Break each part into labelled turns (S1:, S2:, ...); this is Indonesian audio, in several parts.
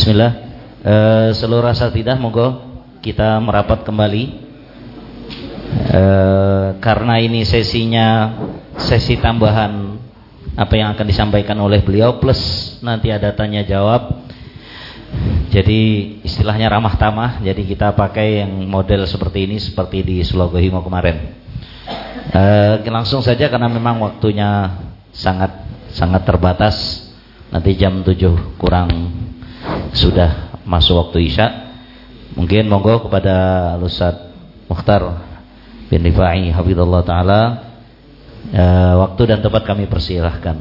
S1: Bismillah. Uh, seluruh asatidah monggo kita merapat kembali. Uh, karena ini sesinya sesi tambahan apa yang akan disampaikan oleh beliau plus nanti ada tanya jawab. Jadi istilahnya ramah tamah. Jadi kita pakai yang model seperti ini seperti di Sulogohimo kemarin. Uh, langsung saja karena memang waktunya sangat sangat terbatas. Nanti jam 7 kurang sudah masuk waktu Isya. Mungkin monggo kepada Ustaz Mukhtar bin Rifai hafizallahu taala uh, waktu dan tempat kami persilahkan.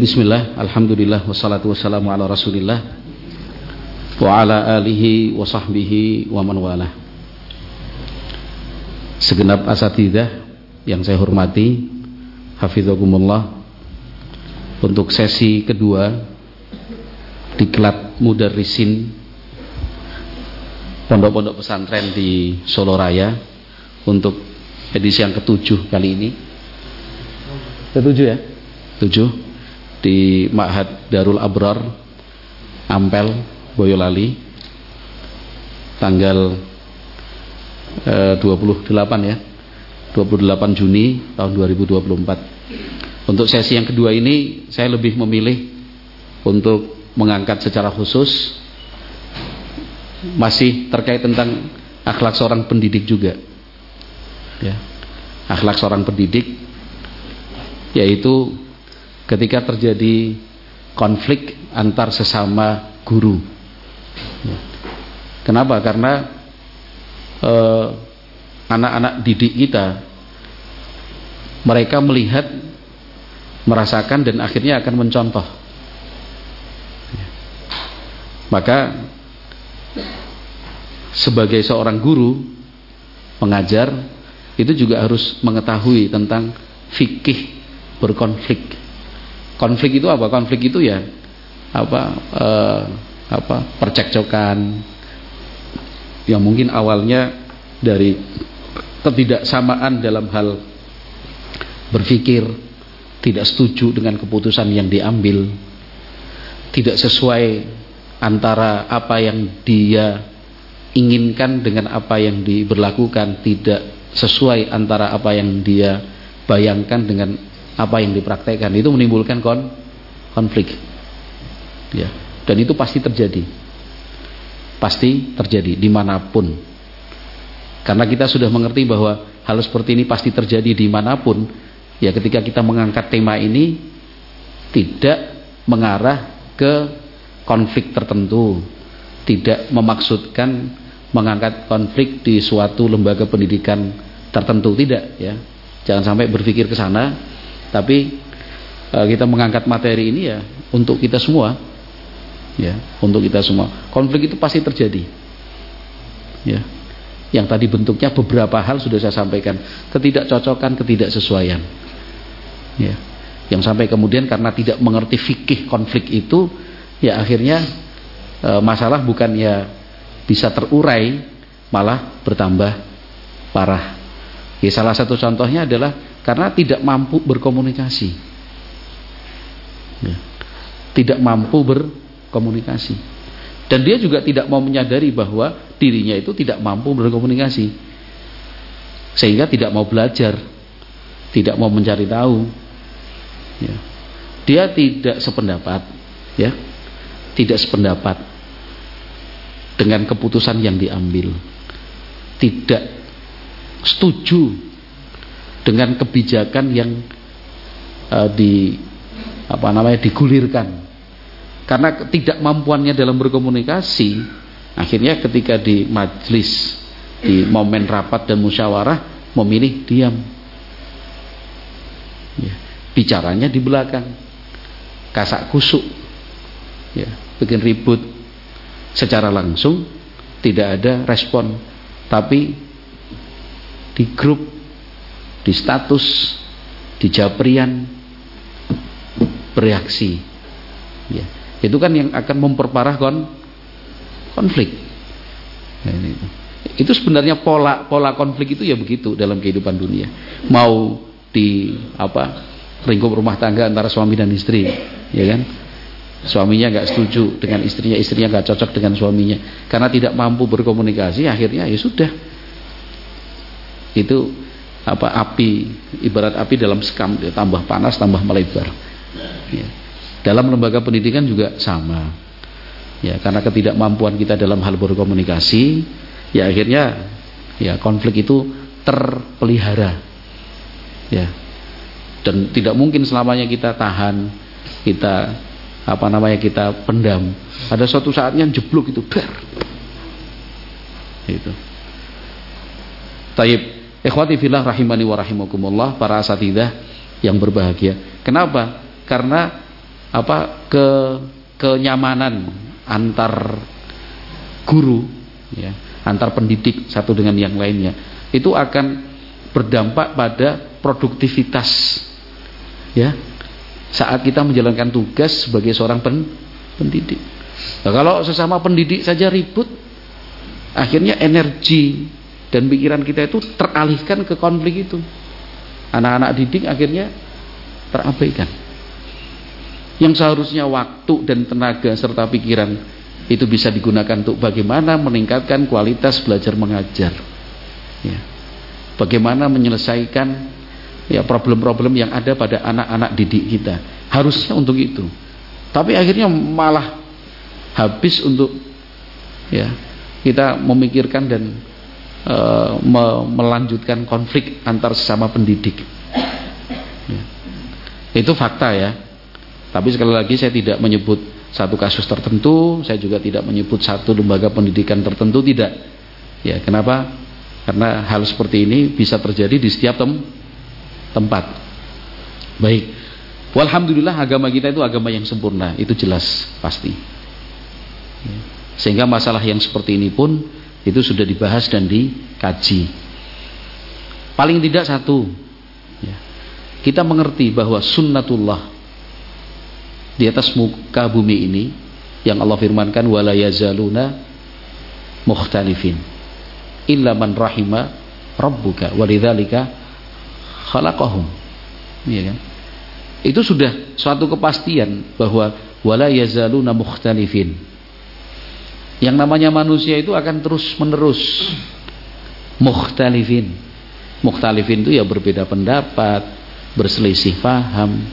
S2: Bismillah, alhamdulillah, wassalatu wassalamu ala rasulillah Wa ala alihi wa sahbihi wa man wala. Segenap asatidah yang saya hormati Hafizahumullah Untuk sesi kedua Di Klub Mudarrisin Pondok-pondok pesantren di Solo Raya Untuk edisi yang ketujuh kali ini. Ketujuh ya? Tujuh di Ma'had Darul Abrar Ampel Boyolali tanggal eh, 28 ya 28 Juni tahun 2024 untuk sesi yang kedua ini saya lebih memilih untuk mengangkat secara khusus. Masih terkait tentang akhlak seorang pendidik juga. Ya. Akhlak seorang pendidik yaitu ketika terjadi konflik antar sesama guru. Kenapa? Karena eh, anak-anak eh, didik kita mereka melihat, merasakan dan akhirnya akan mencontoh. Maka sebagai seorang guru mengajar itu juga harus mengetahui tentang fikih berkonflik konflik itu apa? Konflik itu ya apa eh, apa percekcokan. Yang mungkin awalnya dari ketidaksamaan dalam hal berpikir tidak setuju dengan keputusan yang diambil tidak sesuai antara apa yang dia inginkan dengan apa yang diberlakukan tidak sesuai antara apa yang dia bayangkan dengan apa yang dipraktekkan. Itu menimbulkan kon konflik. Ya. Dan itu pasti terjadi. Pasti terjadi di mana pun. Karena kita sudah mengerti bahwa hal seperti ini pasti terjadi di mana pun ya ketika kita mengangkat tema ini tidak mengarah ke konflik tertentu. Tidak memaksudkan mengangkat konflik di suatu lembaga pendidikan tertentu. Tidak ya. Jangan sampai berpikir ke sana tapi uh, kita mengangkat materi ini ya untuk kita semua. Ya, untuk kita semua. Konflik itu pasti terjadi. Ya. Yang tadi bentuknya beberapa hal sudah saya sampaikan, ketidakcocokan, ketidaksesuaian. Ya. Yang sampai kemudian karena tidak mengerti fikih konflik itu, ya akhirnya e, masalah bukan ya bisa terurai, malah bertambah parah. Ya, salah satu contohnya adalah karena tidak mampu berkomunikasi. Ya. tidak mampu berkomunikasi. Dan dia juga tidak mau menyadari bahwa dirinya itu tidak mampu berkomunikasi. Sehingga tidak mau belajar. Tidak mau mencari tahu. Ya. dia tidak sependapat ya. Tidak sependapat dengan keputusan yang diambil. Tidak setuju dengan kebijakan yang uh, di apa namanya digulirkan karena tidak mampuannya dalam berkomunikasi akhirnya ketika di majlis di momen rapat dan musyawarah memilih diam ya. bicaranya di belakang kasak kusuk ya bikin ribut secara langsung tidak ada respon tapi di grup di status di japrian bereaksi. Ya. Itu kan yang akan memperparah kon konflik. Ya, ini. itu sebenarnya pola pola konflik itu ya begitu dalam kehidupan dunia. Mau di apa lingkup rumah tangga antara suami dan istri ya kan? Suaminya nggak setuju dengan istrinya istrinya nggak cocok dengan suaminya. Karena tidak mampu berkomunikasi akhirnya ya sudah. Itu apa api ibarat api dalam sekam ya, tambah panas tambah melebar. Ya. dalam lembaga pendidikan juga sama. Ya karena ketidakmampuan kita dalam hal berkomunikasi ya akhirnya ya konflik itu terpelihara. Ya. Dan tidak mungkin selamanya kita tahan kita apa namanya kita pendam. Ada suatu saatnya jeblok itu dar itu Taib ikhwati fillah rahimani wa rahimakumullah para asatidah yang berbahagia. Kenapa? Karena apa ke kenyamanan antar guru ya antar pendidik satu dengan yang lainnya itu akan berdampak pada produktivitas ya. Saat kita menjalankan tugas sebagai seorang pen, pendidik. Nah, kalau sesama pendidik saja ribut, akhirnya energi dan pikiran kita itu teralihkan ke konflik itu. Anak-anak didik akhirnya terabaikan. Yang seharusnya waktu dan tenaga serta pikiran itu bisa digunakan untuk bagaimana meningkatkan kualitas belajar mengajar. Ya. Bagaimana menyelesaikan ya problem-problem yang ada pada anak-anak didik kita. Harusnya untuk itu. Tapi akhirnya malah habis untuk ya kita memikirkan dan e, me, melanjutkan konflik antar sesama pendidik. Ya. Itu fakta ya. Tapi sekali lagi saya tidak menyebut satu kasus tertentu, saya juga tidak menyebut satu lembaga pendidikan tertentu tidak. Ya, kenapa? Karena hal seperti ini bisa terjadi di setiap tem tempat. Baik. Walhamdulillah agama kita itu agama yang sempurna, itu jelas pasti. Ya. Sehingga masalah yang seperti ini pun itu sudah dibahas dan dikaji. Paling tidak satu, ya. kita mengerti bahwa sunnatullah di atas muka bumi ini yang Allah firmankan wala yazaluna mukhtalifin illa man rahima rabbuka walidzalika khalaqahum. Ya kan? Itu sudah suatu kepastian bahwa wala yazaluna mukhtalifin. Yang namanya manusia itu akan terus menerus mukhtalifin. Mukhtalifin itu ya berbeda pendapat, berselisih paham,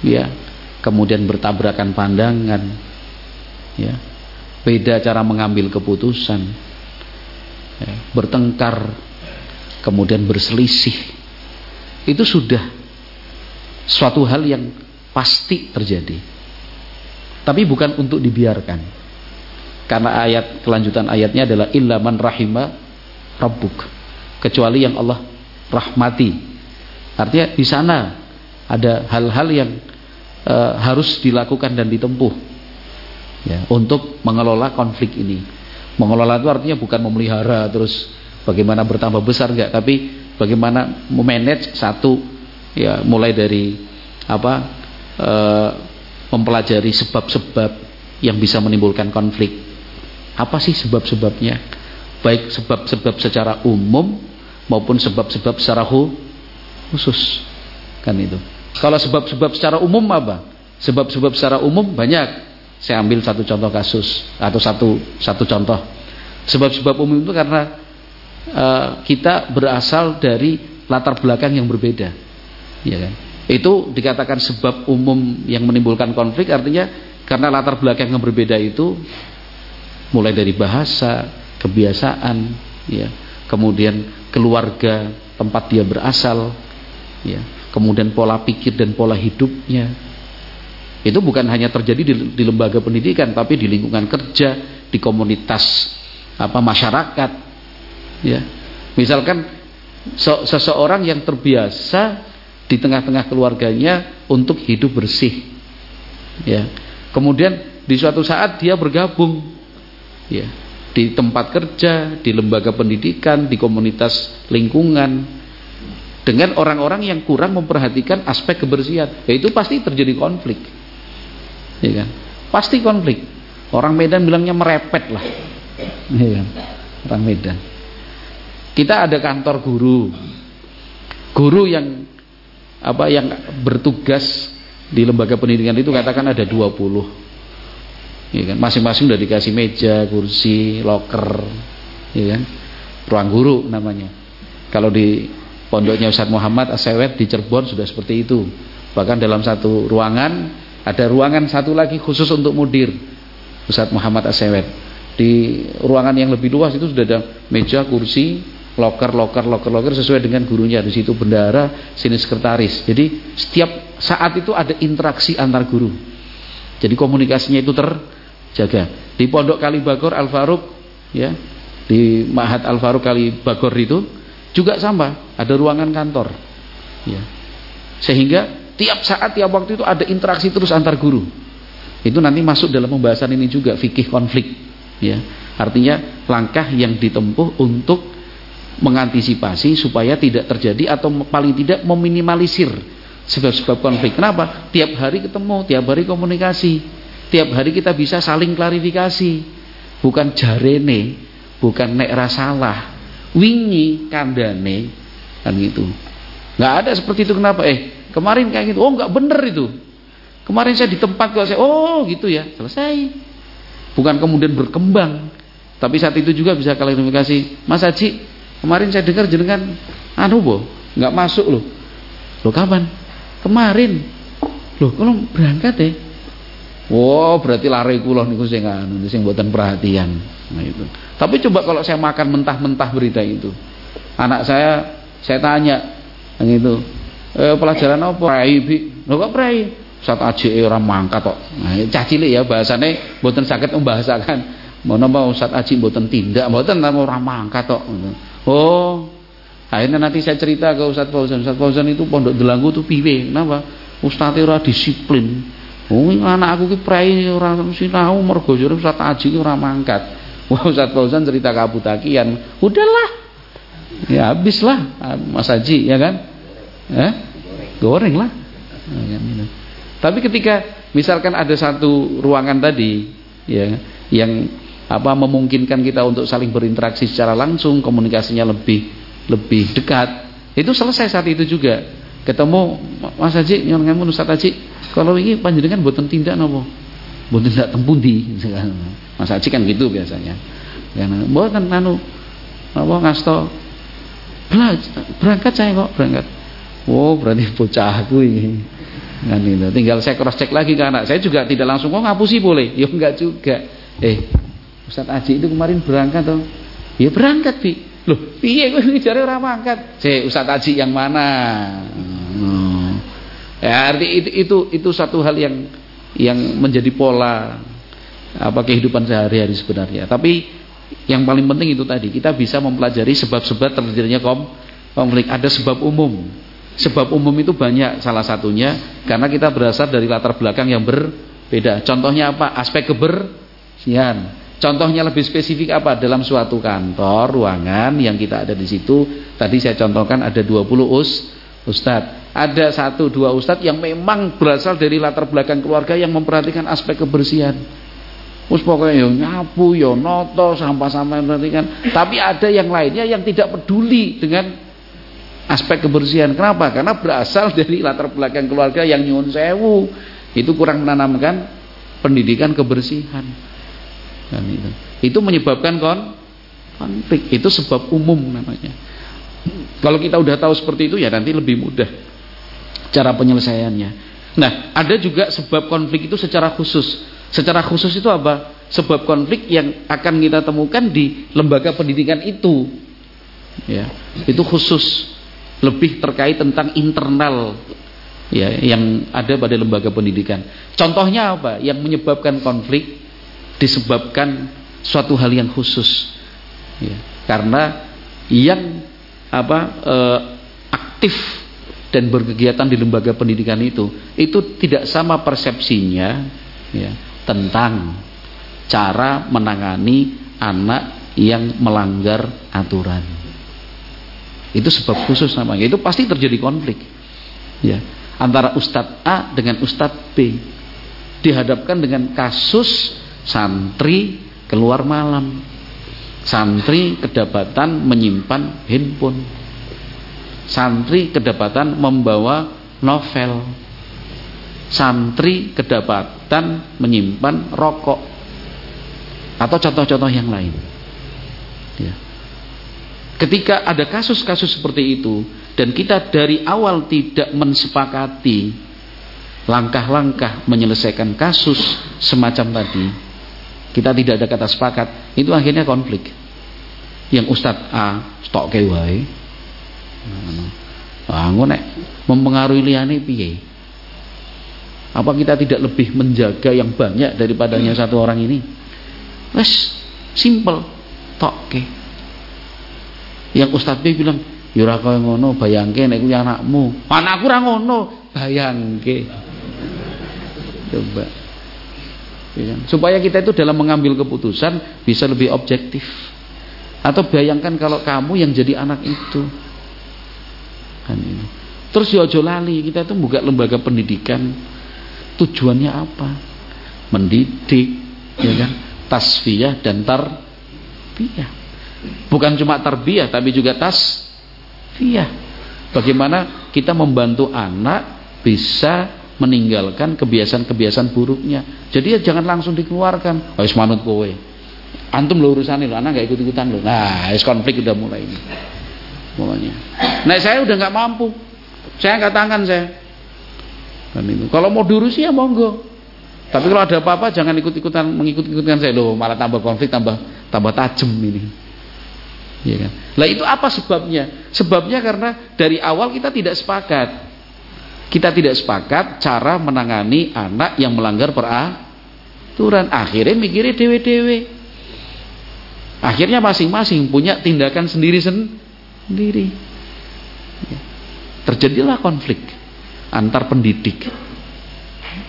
S2: ya, kemudian bertabrakan pandangan, ya, beda cara mengambil keputusan, ya, bertengkar, kemudian berselisih, itu sudah suatu hal yang pasti terjadi. Tapi bukan untuk dibiarkan. Karena ayat kelanjutan ayatnya adalah illa man rahima rabbuk. Kecuali yang Allah rahmati. Artinya di sana ada hal-hal yang e, harus dilakukan dan ditempuh ya, untuk mengelola konflik ini. Mengelola itu artinya bukan memelihara terus bagaimana bertambah besar enggak, tapi bagaimana memanage satu ya mulai dari apa e, mempelajari sebab-sebab yang bisa menimbulkan konflik apa sih sebab-sebabnya? Baik sebab-sebab secara umum maupun sebab-sebab secara khusus. Kan itu. Kalau sebab-sebab secara umum apa? Sebab-sebab secara umum banyak. Saya ambil satu contoh kasus atau satu satu contoh. Sebab-sebab umum itu karena Eh, kita berasal dari latar belakang yang berbeda. Ya kan? Itu dikatakan sebab umum yang menimbulkan konflik artinya karena latar belakang yang berbeda itu mulai dari bahasa kebiasaan ya kemudian keluarga tempat dia berasal ya kemudian pola pikir dan pola hidupnya Itu bukan hanya terjadi di, di lembaga pendidikan, tapi di lingkungan kerja, di komunitas apa masyarakat. Ya. Misalkan so, seseorang yang terbiasa di tengah-tengah keluarganya untuk hidup bersih. Ya. Kemudian di suatu saat dia bergabung ya, di tempat kerja, di lembaga pendidikan, di komunitas lingkungan dengan orang-orang yang kurang memperhatikan aspek kebersihan. Ya itu pasti terjadi konflik ya kan? Pasti konflik. Orang Medan bilangnya merepet lah. Ya kan? Orang Medan. Kita ada kantor guru. Guru yang apa yang bertugas di lembaga pendidikan itu katakan ada 20. Ya kan? Masing-masing udah dikasih meja, kursi, loker, ya kan? Ruang guru namanya. Kalau di pondoknya Ustadz Muhammad Asewet di Cirebon sudah seperti itu. Bahkan dalam satu ruangan ada ruangan satu lagi khusus untuk mudir Ustadz Muhammad Asewet. Di ruangan yang lebih luas itu sudah ada meja, kursi, loker, loker, loker, loker sesuai dengan gurunya. Di situ bendara, sini sekretaris. Jadi setiap saat itu ada interaksi antar guru. Jadi komunikasinya itu terjaga. Di Pondok Kali Bagor Al Faruq ya, di Mahat Al Faruq Kali Bagor itu juga sama, ada ruangan kantor. Ya. Sehingga Tiap saat, tiap waktu itu ada interaksi terus antar guru. Itu nanti masuk dalam pembahasan ini juga fikih konflik. Ya, artinya langkah yang ditempuh untuk mengantisipasi supaya tidak terjadi atau paling tidak meminimalisir sebab-sebab konflik. Kenapa? Tiap hari ketemu, tiap hari komunikasi, tiap hari kita bisa saling klarifikasi. Bukan jarene, bukan nek rasalah, wingi kandane kan gitu. Nggak ada seperti itu kenapa? Eh, Kemarin kayak gitu. Oh, enggak bener itu. Kemarin saya di tempat kok saya, oh gitu ya, selesai. Bukan kemudian berkembang. Tapi saat itu juga bisa klarifikasi. Mas Haji, kemarin saya dengar jenengan anu boh, enggak masuk loh. Loh kapan? Kemarin. Loh, kalau berangkat ya. Wow, berarti lari kula niku sing anu sing mboten perhatian. Nah itu. Tapi coba kalau saya makan mentah-mentah berita itu. Anak saya saya tanya yang itu eh, pelajaran apa? Prai bi. Lho kok prai? Ustaz aji ora mangkat kok. Nah, cah cilik ya bahasane mboten saged membahasakan. Menapa Ustaz aji mboten tindak, mboten ora mangkat kok. Oh. Akhirnya nanti saya cerita ke Ustaz Fauzan. Ustaz Fauzan itu pondok Delanggu tuh piwe? Kenapa? Ustaz ora disiplin. Oh, anak aku ki prai ora sinau mergo jare Ustaz aji ki ora mangkat. Wah, Ustaz Fauzan cerita kabutakian. Udahlah. Ya habislah Mas Haji ya kan? Eh? Goreng lah. Tapi ketika misalkan ada satu ruangan tadi ya yang apa memungkinkan kita untuk saling berinteraksi secara langsung, komunikasinya lebih lebih dekat, itu selesai saat itu juga. Ketemu Mas Haji, nyuwun ngamun Ustaz Haji, kalau ini panjenengan boten tindak napa? Boten tindak tempundi Mas Haji kan gitu biasanya. Karena boten anu apa ngasto berangkat saya kok berangkat Oh berarti bocah aku ini. Kan itu. Tinggal saya cross check lagi anak. Saya juga tidak langsung oh ngapusi boleh. Ya enggak juga. Eh Ustaz Aji itu kemarin berangkat toh. Ya berangkat Bi. Loh, piye kowe jare ora mangkat? Saya Ustaz Aji yang mana? Hmm. Ya arti itu, itu itu satu hal yang yang menjadi pola apa kehidupan sehari-hari sebenarnya. Tapi yang paling penting itu tadi kita bisa mempelajari sebab-sebab terjadinya konflik. Ada sebab umum Sebab umum itu banyak salah satunya karena kita berasal dari latar belakang yang berbeda. Contohnya apa? Aspek kebersihan. Contohnya lebih spesifik apa? Dalam suatu kantor, ruangan yang kita ada di situ, tadi saya contohkan ada 20 us ustad. Ada satu dua ustad yang memang berasal dari latar belakang keluarga yang memperhatikan aspek kebersihan. Us pokoknya yo nyapu, yo noto, sampah-sampah memperhatikan. Tapi ada yang lainnya yang tidak peduli dengan aspek kebersihan. Kenapa? Karena berasal dari latar belakang keluarga yang nyuwun sewu. Itu kurang menanamkan pendidikan kebersihan. Dan itu. itu menyebabkan kon konflik. Itu sebab umum namanya. Kalau kita udah tahu seperti itu ya nanti lebih mudah cara penyelesaiannya. Nah, ada juga sebab konflik itu secara khusus. Secara khusus itu apa? Sebab konflik yang akan kita temukan di lembaga pendidikan itu. Ya, itu khusus lebih terkait tentang internal ya yang ada pada lembaga pendidikan. Contohnya apa? Yang menyebabkan konflik disebabkan suatu hal yang khusus. Ya, karena yang apa e, aktif dan berkegiatan di lembaga pendidikan itu itu tidak sama persepsinya ya, tentang cara menangani anak yang melanggar aturan. Itu sebab khusus namanya. Itu pasti terjadi konflik. Ya antara Ustadz A dengan Ustadz B dihadapkan dengan kasus santri keluar malam santri kedapatan menyimpan handphone santri kedapatan membawa novel. Santri kedapatan menyimpan rokok. Atau contoh-contoh yang lain. Ya. ketika ada kasus-kasus seperti itu dan kita dari awal tidak mensepakati langkah-langkah menyelesaikan kasus semacam tadi kita tidak ada kata sepakat itu akhirnya konflik. Yang Ustadz A stok kewai ah nek mempengaruhi liane piye apa kita tidak lebih menjaga yang banyak daripadanya satu orang ini wes simple tok ke yang Ustadz B bilang Ya ora kaya ngono, bayangke nek kuwi anakmu. Anakku ora ngono, bayangke. Coba. Ya kan? Supaya kita itu dalam mengambil keputusan bisa lebih objektif. Atau bayangkan kalau kamu yang jadi anak itu. Kan ini. Terus ya aja lali, kita itu buka lembaga pendidikan. Tujuannya apa? Mendidik, ya kan? Tasfiyah dan tarbiyah. Bukan cuma tarbiyah tapi juga tas Iya. Bagaimana kita membantu anak bisa meninggalkan kebiasaan-kebiasaan buruknya. Jadi ya jangan langsung dikeluarkan. Harus manut kowe. Antum lo urusan lo, anak gak ikut-ikutan lo. Nah, konflik udah mulai ini. Mulanya. Nah, saya udah nggak mampu. Saya angkat tangan saya. Dan itu. Kalau mau diurusi ya monggo. Tapi kalau ada apa-apa jangan ikut-ikutan mengikut-ikutan saya loh, malah tambah konflik, tambah tambah tajam ini. Ya kan? Lah itu apa sebabnya? Sebabnya karena dari awal kita tidak sepakat. Kita tidak sepakat cara menangani anak yang melanggar peraturan. Akhirnya mikirnya dewe-dewe. Akhirnya masing-masing punya tindakan sendiri-sendiri. Ya. Terjadilah konflik antar pendidik.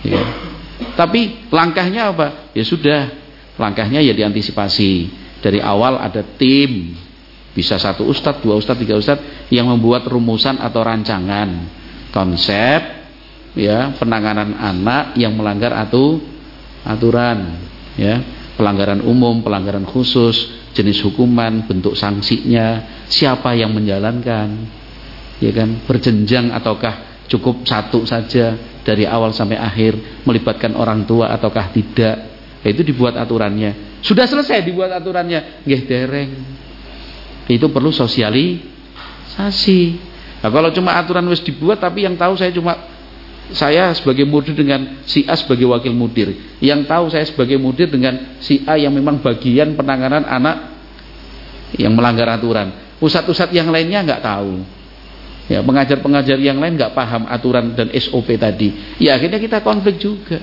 S2: Ya. Tapi langkahnya apa? Ya sudah, langkahnya ya diantisipasi. Dari awal ada tim bisa satu ustadz, dua ustadz, tiga ustadz yang membuat rumusan atau rancangan konsep ya penanganan anak yang melanggar atu, aturan ya pelanggaran umum, pelanggaran khusus, jenis hukuman, bentuk sanksinya, siapa yang menjalankan, ya kan, berjenjang ataukah cukup satu saja dari awal sampai akhir, melibatkan orang tua ataukah tidak, ya, itu dibuat aturannya. Sudah selesai dibuat aturannya, nggih dereng. Itu perlu sosialisasi. Nah, kalau cuma aturan wis dibuat tapi yang tahu saya cuma saya sebagai mudir dengan si A sebagai wakil mudir. Yang tahu saya sebagai mudir dengan si A yang memang bagian penanganan anak yang melanggar aturan. Pusat-pusat yang lainnya nggak tahu. Ya pengajar-pengajar yang lain nggak paham aturan dan SOP tadi. Ya akhirnya kita konflik juga.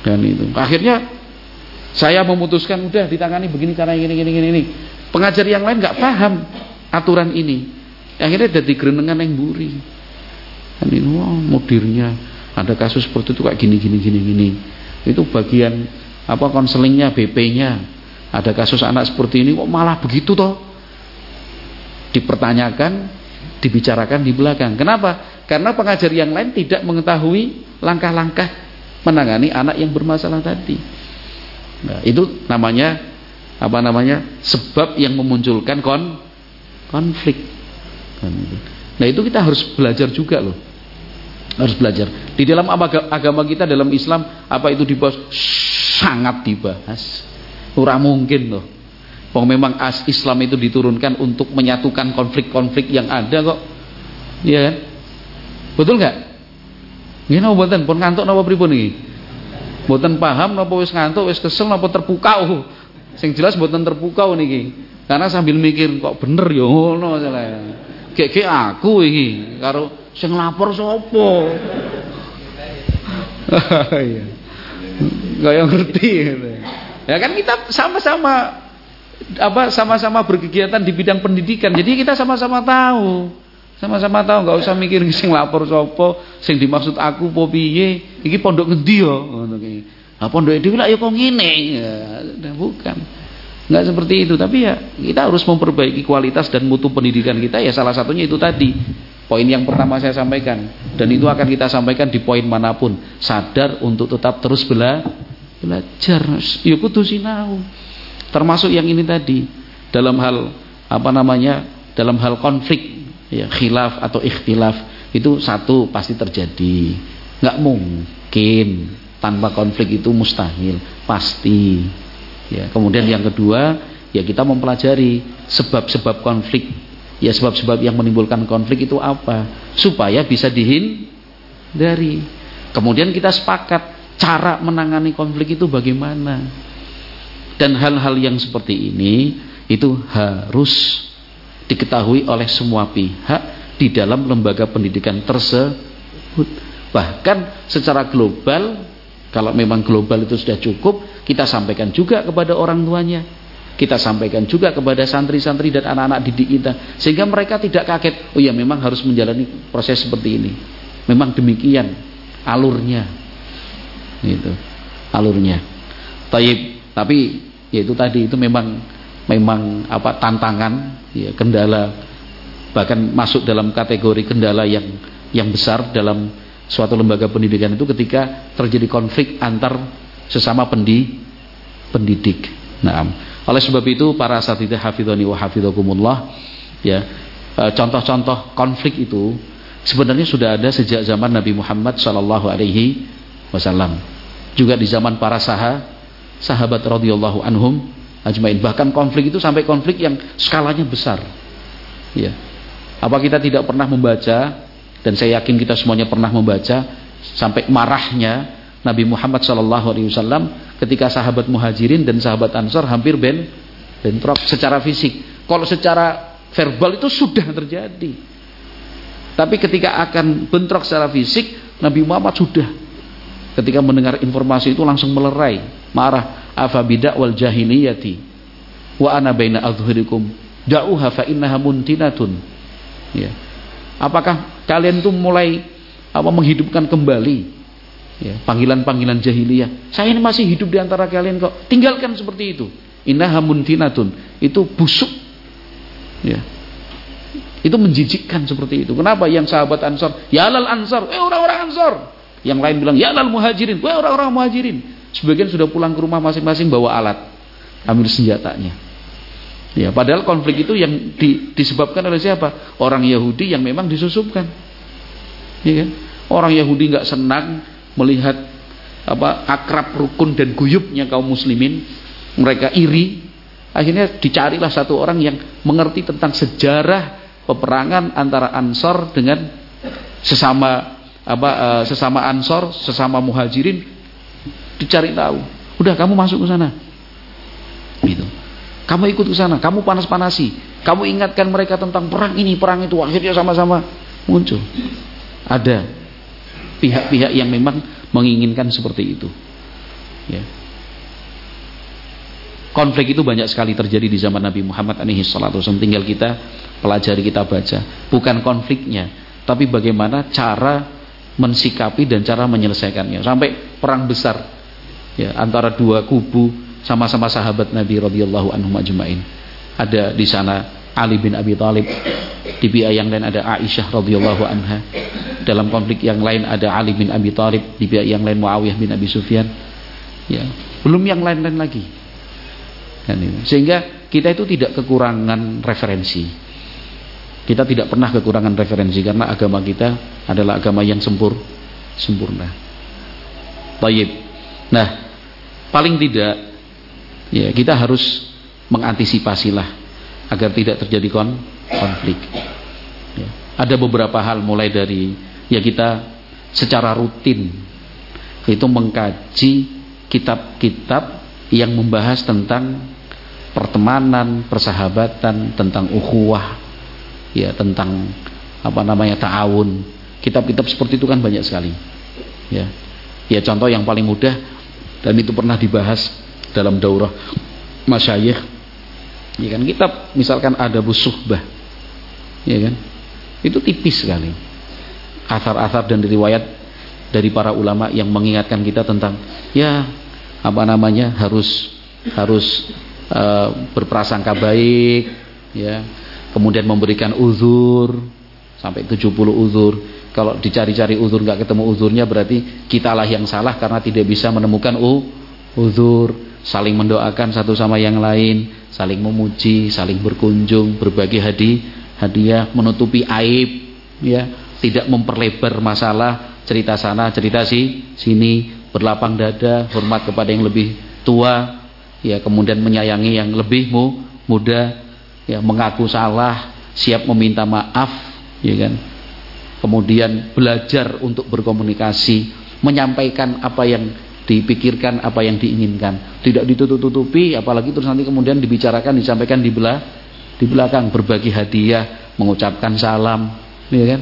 S2: Dan itu. Akhirnya saya memutuskan udah ditangani begini cara ini gini gini ini. Pengajar yang lain nggak paham aturan ini. Akhirnya jadi gerenengan yang buri kan ini wah mudirnya. Ada kasus seperti itu kayak gini gini gini gini. Itu bagian apa konselingnya BP-nya ada kasus anak seperti ini kok malah begitu toh? Dipertanyakan dibicarakan di belakang. Kenapa? Karena pengajar yang lain tidak mengetahui langkah-langkah menangani anak yang bermasalah tadi. Nah, itu namanya apa namanya sebab yang memunculkan kon konflik. Nah itu kita harus belajar juga loh harus belajar di dalam agama kita dalam Islam apa itu dibahas sangat dibahas kurang mungkin loh Pong memang as Islam itu diturunkan untuk menyatukan konflik-konflik yang ada kok. Iya kan? Betul nggak? Ini napa mboten pun ngantuk napa pripun iki? Mboten paham napa wis ngantuk, wis kesel napa terpukau? Sing jelas mboten terpukau niki. Karena sambil mikir kok bener ya ngono Gek aku iki karo sing lapor sapa? Gak ngerti gitu. Ya kan kita sama-sama apa sama-sama berkegiatan di bidang pendidikan. Jadi kita sama-sama tahu. Sama-sama tahu nggak usah mikir sing lapor sapa, sing dimaksud aku po piye, iki pondok ngendi yo. Nah, pondok dhewe lak ya kok. Ya, bukan. Enggak seperti itu, tapi ya kita harus memperbaiki kualitas dan mutu pendidikan kita ya salah satunya itu tadi. Poin yang pertama saya sampaikan dan itu akan kita sampaikan di poin mana pun. Sadar untuk tetap terus bela belajar. Ya kudu sinau. Termasuk yang ini tadi dalam hal apa namanya? Dalam hal konflik ya khilaf atau ikhtilaf itu satu pasti terjadi. Enggak mungkin tanpa konflik itu mustahil, pasti. Ya, kemudian yang kedua, ya kita mempelajari sebab-sebab konflik. Ya sebab-sebab yang menimbulkan konflik itu apa? Supaya bisa dihindari. Kemudian kita sepakat cara menangani konflik itu bagaimana. Dan hal-hal yang seperti ini itu harus diketahui oleh semua pihak di dalam lembaga pendidikan tersebut. Bahkan secara global kalau memang global itu sudah cukup, kita sampaikan juga kepada orang tuanya. Kita sampaikan juga kepada santri-santri dan anak-anak didik kita. Sehingga mereka tidak kaget, oh ya memang harus menjalani proses seperti ini. Memang demikian alurnya. Gitu. Alurnya. Taib, tapi yaitu tadi itu memang memang apa tantangan, ya, kendala bahkan masuk dalam kategori kendala yang yang besar dalam suatu lembaga pendidikan itu ketika terjadi konflik antar sesama pendi, pendidik. Nah, oleh sebab itu para asatidzah hafidhani wa hafidhakumullah ya e, contoh-contoh konflik itu sebenarnya sudah ada sejak zaman Nabi Muhammad sallallahu alaihi wasallam. Juga di zaman para sahabat sahabat radhiyallahu anhum ajmain. Bahkan konflik itu sampai konflik yang skalanya besar. Ya. Apa kita tidak pernah membaca dan saya yakin kita semuanya pernah membaca sampai marahnya Nabi Muhammad SAW ketika sahabat muhajirin dan sahabat ansar hampir ben bentrok secara fisik. Kalau secara verbal itu sudah terjadi. Tapi ketika akan bentrok secara fisik, Nabi Muhammad sudah ketika mendengar informasi itu langsung melerai, marah, afabidak wal jahiliyati wa ana baina adhhurikum da'uha fa innaha muntinatun. Ya. Apakah kalian tuh mulai apa menghidupkan kembali ya, panggilan-panggilan jahiliyah? Saya ini masih hidup di antara kalian kok. Tinggalkan seperti itu. Innaha muntinatun. Itu busuk. Ya. Itu menjijikkan seperti itu. Kenapa yang sahabat Ansor, ya lal Ansor, eh orang-orang Ansor. Yang lain bilang, ya lal Muhajirin, eh orang-orang Muhajirin. Sebagian sudah pulang ke rumah masing-masing bawa alat, ambil senjatanya. Ya, padahal konflik itu yang di, disebabkan oleh siapa? Orang Yahudi yang memang disusupkan. Ya kan? Orang Yahudi nggak senang melihat apa akrab rukun dan guyupnya kaum muslimin. Mereka iri. Akhirnya dicarilah satu orang yang mengerti tentang sejarah peperangan antara Ansor dengan sesama apa uh, sesama Ansor, sesama Muhajirin dicari tahu. Udah kamu masuk ke sana. Gitu. Kamu ikut ke sana, kamu panas-panasi. Kamu ingatkan mereka tentang perang ini, perang itu. Akhirnya sama-sama muncul. Ada pihak-pihak yang memang menginginkan seperti itu. Ya. Konflik itu banyak sekali terjadi di zaman Nabi Muhammad alaihi salatu Tinggal kita pelajari, kita baca. Bukan konfliknya, tapi bagaimana cara mensikapi dan cara menyelesaikannya. Sampai perang besar ya antara dua kubu sama-sama sahabat Nabi radhiyallahu anhum ajmain. Ada di sana Ali bin Abi Thalib, di pihak yang lain ada Aisyah radhiyallahu anha. Dalam konflik yang lain ada Ali bin Abi Thalib, di pihak yang lain Muawiyah bin Abi Sufyan. Ya, belum yang lain-lain lagi. Sehingga kita itu tidak kekurangan referensi. Kita tidak pernah kekurangan referensi karena agama kita adalah agama yang sempur, sempurna. Baik. Nah, paling tidak ya kita harus mengantisipasilah agar tidak terjadi kon konflik ya. ada beberapa hal mulai dari ya kita secara rutin itu mengkaji kitab-kitab yang membahas tentang pertemanan, persahabatan, tentang ukhuwah, ya tentang apa namanya ta'awun. Kitab-kitab seperti itu kan banyak sekali. Ya. Ya contoh yang paling mudah dan itu pernah dibahas dalam daurah masyayikh. Ya kan kitab misalkan ada busuhbah. Ya kan? Itu tipis sekali. Asar-asar dan riwayat dari para ulama yang mengingatkan kita tentang ya apa namanya harus harus uh, berprasangka baik ya kemudian memberikan uzur sampai 70 uzur kalau dicari-cari uzur nggak ketemu uzurnya berarti kitalah yang salah karena tidak bisa menemukan u uzur saling mendoakan satu sama yang lain saling memuji saling berkunjung berbagi hadi hadiah menutupi aib ya. Tidak memperlebar masalah cerita sana cerita si sini berlapang dada hormat kepada yang lebih tua ya kemudian menyayangi yang lebih mu, muda ya mengaku salah siap meminta maaf ya kan. Kemudian belajar untuk berkomunikasi menyampaikan apa yang dipikirkan apa yang diinginkan. Tidak ditutup-tutupi apalagi terus nanti kemudian dibicarakan disampaikan di belah di belakang. Berbagi hadiah mengucapkan salam ya kan?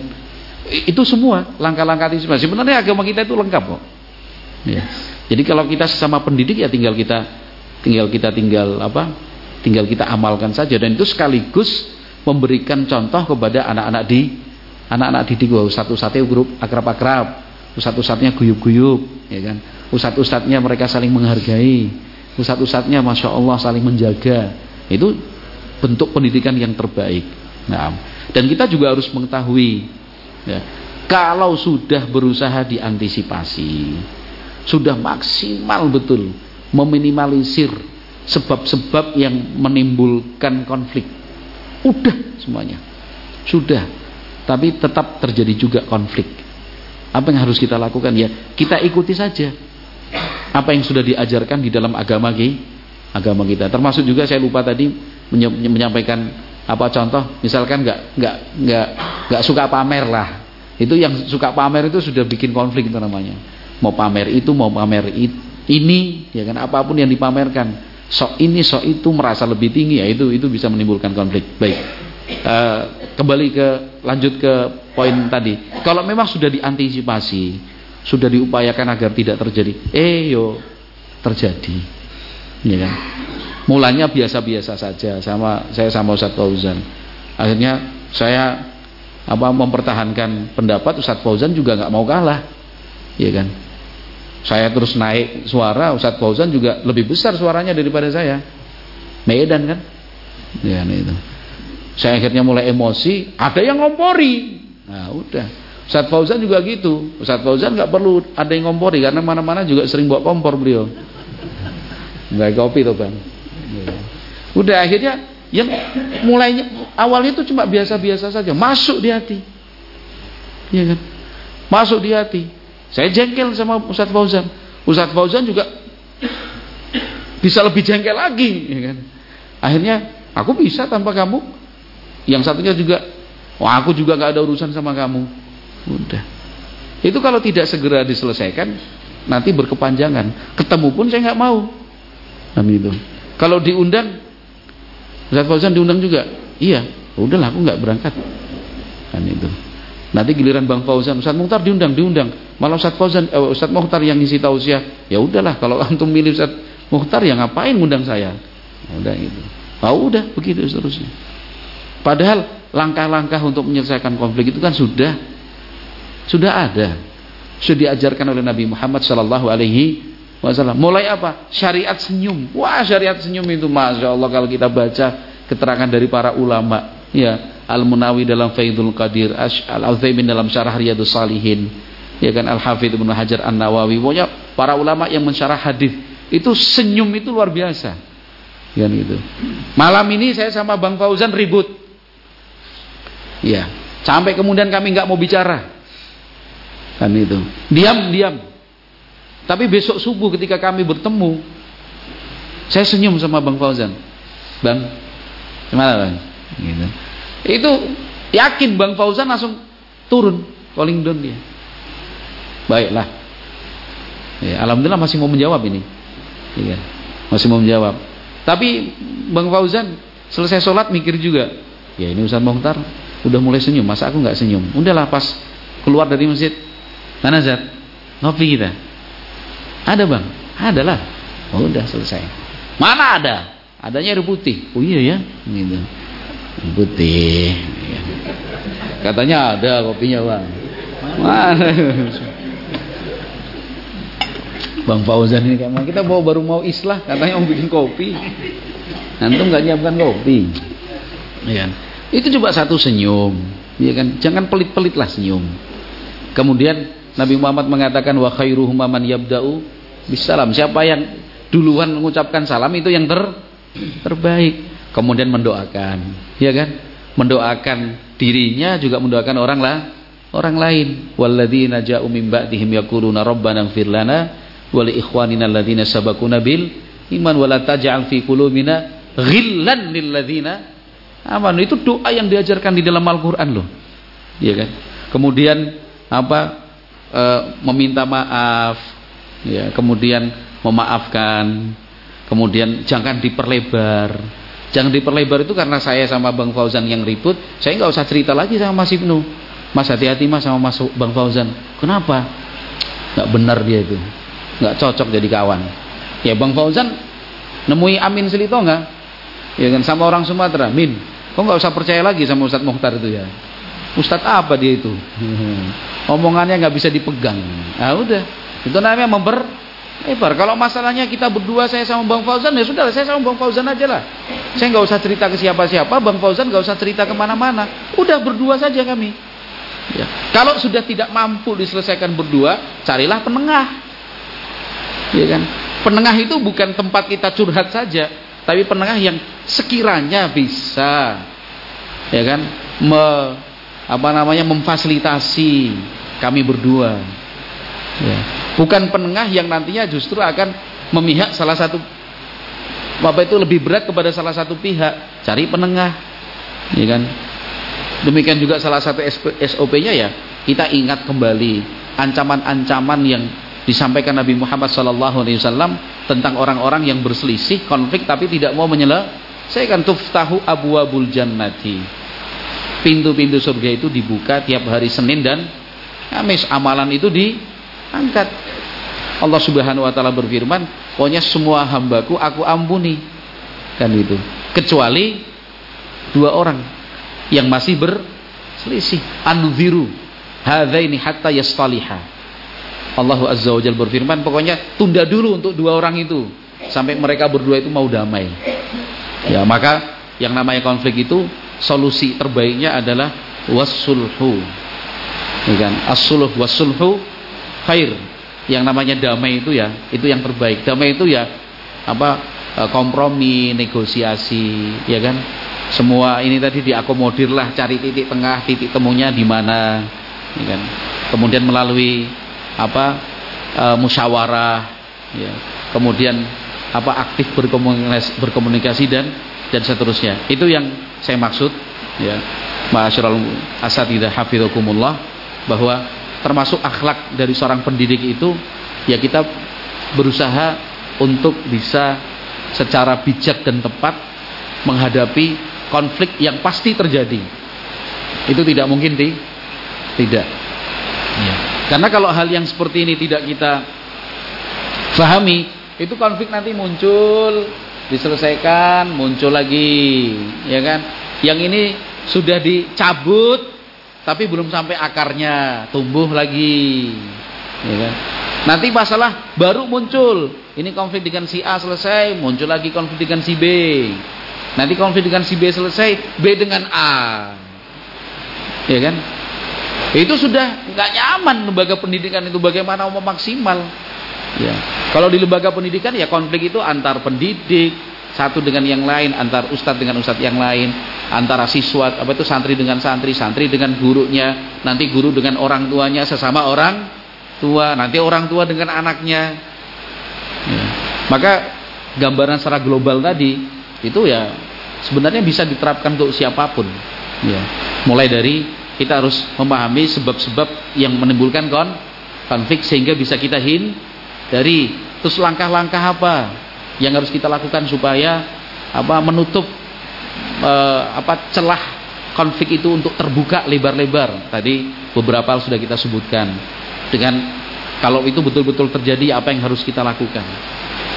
S2: Itu semua langkah-langkah antisipasi. Sebenarnya agama kita itu lengkap kok. Ya. jadi kalau kita sesama pendidik ya tinggal kita tinggal kita tinggal apa? Tinggal kita amalkan saja. Dan itu sekaligus memberikan contoh kepada anak-anak di anak-anak didik. Wah ustadz-ustadznya grup akrab-akrab. Ustadz-ustadznya guyup-guyup ya kan ustadz-ustadznya mereka saling menghargai ustadz-ustadznya masya Allah saling menjaga itu bentuk pendidikan yang terbaik nah dan kita juga harus mengetahui ya, kalau sudah berusaha diantisipasi sudah maksimal betul meminimalisir sebab-sebab yang menimbulkan konflik Udah semuanya. Sudah. Tapi tetap terjadi juga konflik. Apa yang harus kita lakukan? Ya, kita ikuti saja. Apa yang sudah diajarkan di dalam agama agama kita. Termasuk juga saya lupa tadi menyampaikan apa contoh, misalkan nggak nggak nggak nggak suka pamer lah. Itu yang suka pamer itu sudah bikin konflik itu namanya. Mau pamer itu, mau pamer ini, ya kan apa pun yang dipamerkan sok ini sok itu merasa lebih tinggi ya itu itu bisa menimbulkan konflik baik uh, kembali ke lanjut ke poin tadi kalau memang sudah diantisipasi sudah diupayakan agar tidak terjadi eh yo terjadi ya kan mulanya biasa-biasa saja sama saya sama Ustaz Fauzan akhirnya saya apa mempertahankan pendapat Ustaz Fauzan juga nggak mau kalah ya kan saya terus naik suara, Ustadz Fauzan juga lebih besar suaranya daripada saya. Medan kan? Ya itu. Saya akhirnya mulai emosi, ada yang ngompori. Nah, udah. Ustadz Fauzan juga gitu. Ustadz Fauzan nggak perlu ada yang ngompori karena mana-mana juga sering bawa kompor beliau. Nggak kopi tuh bang. Udah akhirnya yang mulainya awalnya itu cuma biasa-biasa saja, masuk di hati. Iya kan? Masuk di hati. Saya jengkel sama Ustadz Fauzan. Ustadz Fauzan juga bisa lebih jengkel lagi. Ya kan? Akhirnya aku bisa tanpa kamu. Yang satunya juga, wah aku juga nggak ada urusan sama kamu. Udah. Itu kalau tidak segera diselesaikan, nanti berkepanjangan. Ketemu pun saya nggak mau. Nah, itu. Kalau diundang, Ustadz Fauzan diundang juga. Iya, udahlah aku nggak berangkat. Kan itu. Nanti giliran Bang Fauzan, Ustaz Muhtar diundang, diundang. Malah Ustaz Fauzan, eh, Ustaz Muhtar yang ngisi tausiah. Ya udahlah, kalau antum milih Ustaz Muhtar ya ngapain ngundang saya? Ya udah gitu. Oh udah begitu seterusnya. Padahal langkah-langkah untuk menyelesaikan konflik itu kan sudah sudah ada. Sudah diajarkan oleh Nabi Muhammad sallallahu alaihi wasallam. Mulai apa? Syariat senyum. Wah, syariat senyum itu Masya Allah kalau kita baca keterangan dari para ulama. Ya, Al-Munawi dalam Faidul Qadir, Al-Utsaimin dalam Syarah Riyadhus Salihin, ya kan Al-Hafidz Ibnu Hajar An-Nawawi. Pokoknya para ulama yang mensyarah hadis itu senyum itu luar biasa. Kan gitu. Malam ini saya sama Bang Fauzan ribut. Ya, sampai kemudian kami nggak mau bicara. Kan itu. Diam, diam. Tapi besok subuh ketika kami bertemu, saya senyum sama Bang Fauzan. Bang, gimana Bang? Gitu. Itu yakin Bang Fauzan langsung turun calling down dia. Baiklah. Ya, alhamdulillah masih mau menjawab ini. Ya, masih mau menjawab. Tapi Bang Fauzan selesai sholat mikir juga. Ya ini Ustaz Mohtar udah mulai senyum masa aku nggak senyum udahlah pas keluar dari masjid mana zat ngopi kita? Ada bang. Ada lah oh, udah selesai. Mana ada? Adanya air putih. Oh iya ya? Gitu. Putih. Iya. katanya ada kopinya bang. Mana? Bang Fauzan ini kayak kita bawa baru mau islah. Katanya mau bikin kopi. Antum nggak nyiapkan kopi. Ya itu coba satu senyum. Ya kan? Jangan pelit-pelit lah senyum. Kemudian Nabi Muhammad mengatakan wa man yabda'u bisalam siapa yang duluan mengucapkan salam itu yang ter terbaik. Kemudian mendoakan ya kan? Mendoakan dirinya juga mendoakan orang lah orang lain. Walladzina ja'u min ba'dihim yaquluna rabbana ighfir lana wa li ikhwanina alladzina sabaquna bil iman wa la taj'al fi qulubina ghillan lil ladzina amanu. Itu doa yang diajarkan di dalam Al-Qur'an loh. Iya kan? Kemudian apa e, meminta maaf ya, kemudian memaafkan, kemudian jangan diperlebar. Jangan diperlebar itu karena saya sama Bang Fauzan yang ribut, saya nggak usah cerita lagi sama Mas Ibnu. Mas hati-hati Mas sama Mas Bang Fauzan. Kenapa? Nggak benar dia itu nggak cocok jadi kawan ya Bang Fauzan nemui Amin Selito nggak ya kan sama orang Sumatera Min kok nggak usah percaya lagi sama Ustadz Muhtar itu ya Ustadz apa dia itu? Omongannya nggak bisa dipegang. Nah udah. Itu namanya memper lebar. Kalau masalahnya kita berdua saya sama Bang Fauzan ya sudah saya sama Bang Fauzan aja lah. Saya nggak usah cerita ke siapa-siapa Bang Fauzan nggak usah cerita ke mana-mana. Udah berdua saja kami. Ya. kalau sudah tidak mampu diselesaikan berdua carilah penengah. Ya kan? Penengah itu bukan tempat kita curhat saja tapi penengah yang sekiranya bisa. Ya kan? Me, apa namanya memfasilitasi kami berdua. Ya. bukan penengah yang nantinya justru akan memihak salah satu apa itu lebih berat kepada salah satu pihak. Cari penengah ya kan? Demikian juga salah satu SOP-nya ya kita ingat kembali ancaman-ancaman yang disampaikan Nabi Muhammad SAW tentang orang-orang yang berselisih konflik tapi tidak mau menyelesaikan. Tuftahu abwabul jannati pintu-pintu surga itu dibuka tiap hari Senin dan Kamis. Amalan itu diangkat. Allah Subhanahu wa taala berfirman pokoknya semua hambaku aku ampuni. Kan itu kecuali dua orang yang masih berselisih. Anziru hadzaini hatta yastaliha. Allah Azza wa Jal berfirman pokoknya tunda dulu untuk dua orang itu sampai mereka berdua itu mau damai. Ya maka yang namanya konflik itu solusi terbaiknya adalah wasulhu. Ya kan? As-sulh wasulhu khair. Yang namanya damai itu ya itu yang terbaik. Damai itu ya apa e, kompromi negosiasi ya kan? Semua ini tadi diakomodirlah cari titik tengah titik temunya di mana ya kan? Kemudian melalui apa e, musyawarah ya. kemudian apa aktif berkomunikasi, berkomunikasi dan dan seterusnya. Itu yang saya maksud ya. Masyarul asatidah hafizakumullah bahwa termasuk akhlak dari seorang pendidik itu ya kita berusaha untuk bisa secara bijak dan tepat menghadapi konflik yang pasti terjadi. Itu tidak mungkin di tidak. Ya. Karena kalau hal yang seperti ini tidak kita pahami, itu konflik nanti muncul, diselesaikan, muncul lagi, ya kan? Yang ini sudah dicabut tapi belum sampai akarnya, tumbuh lagi. Ya kan? Nanti masalah baru muncul. Ini konflik dengan si A selesai, muncul lagi konflik dengan si B. Nanti konflik dengan si B selesai, B dengan A. Ya kan? itu sudah nggak nyaman lembaga pendidikan itu bagaimana mau maksimal ya. Kalau di lembaga pendidikan ya konflik itu antar pendidik satu dengan yang lain antar ustadz dengan ustadz yang lain antara siswa apa itu santri dengan santri santri dengan gurunya nanti guru dengan orang tuanya sesama orang tua nanti orang tua dengan anaknya. Ya. maka gambaran secara global tadi itu ya sebenarnya bisa diterapkan untuk siapa pun. Ya. Mulai dari kita harus memahami sebab-sebab yang menimbulkan kon konflik sehingga bisa kita hin dari terus langkah-langkah apa yang harus kita lakukan supaya apa menutup e, apa celah konflik itu untuk terbuka lebar-lebar. Tadi beberapa sudah kita sebutkan. Dengan kalau itu betul-betul terjadi apa yang harus kita lakukan.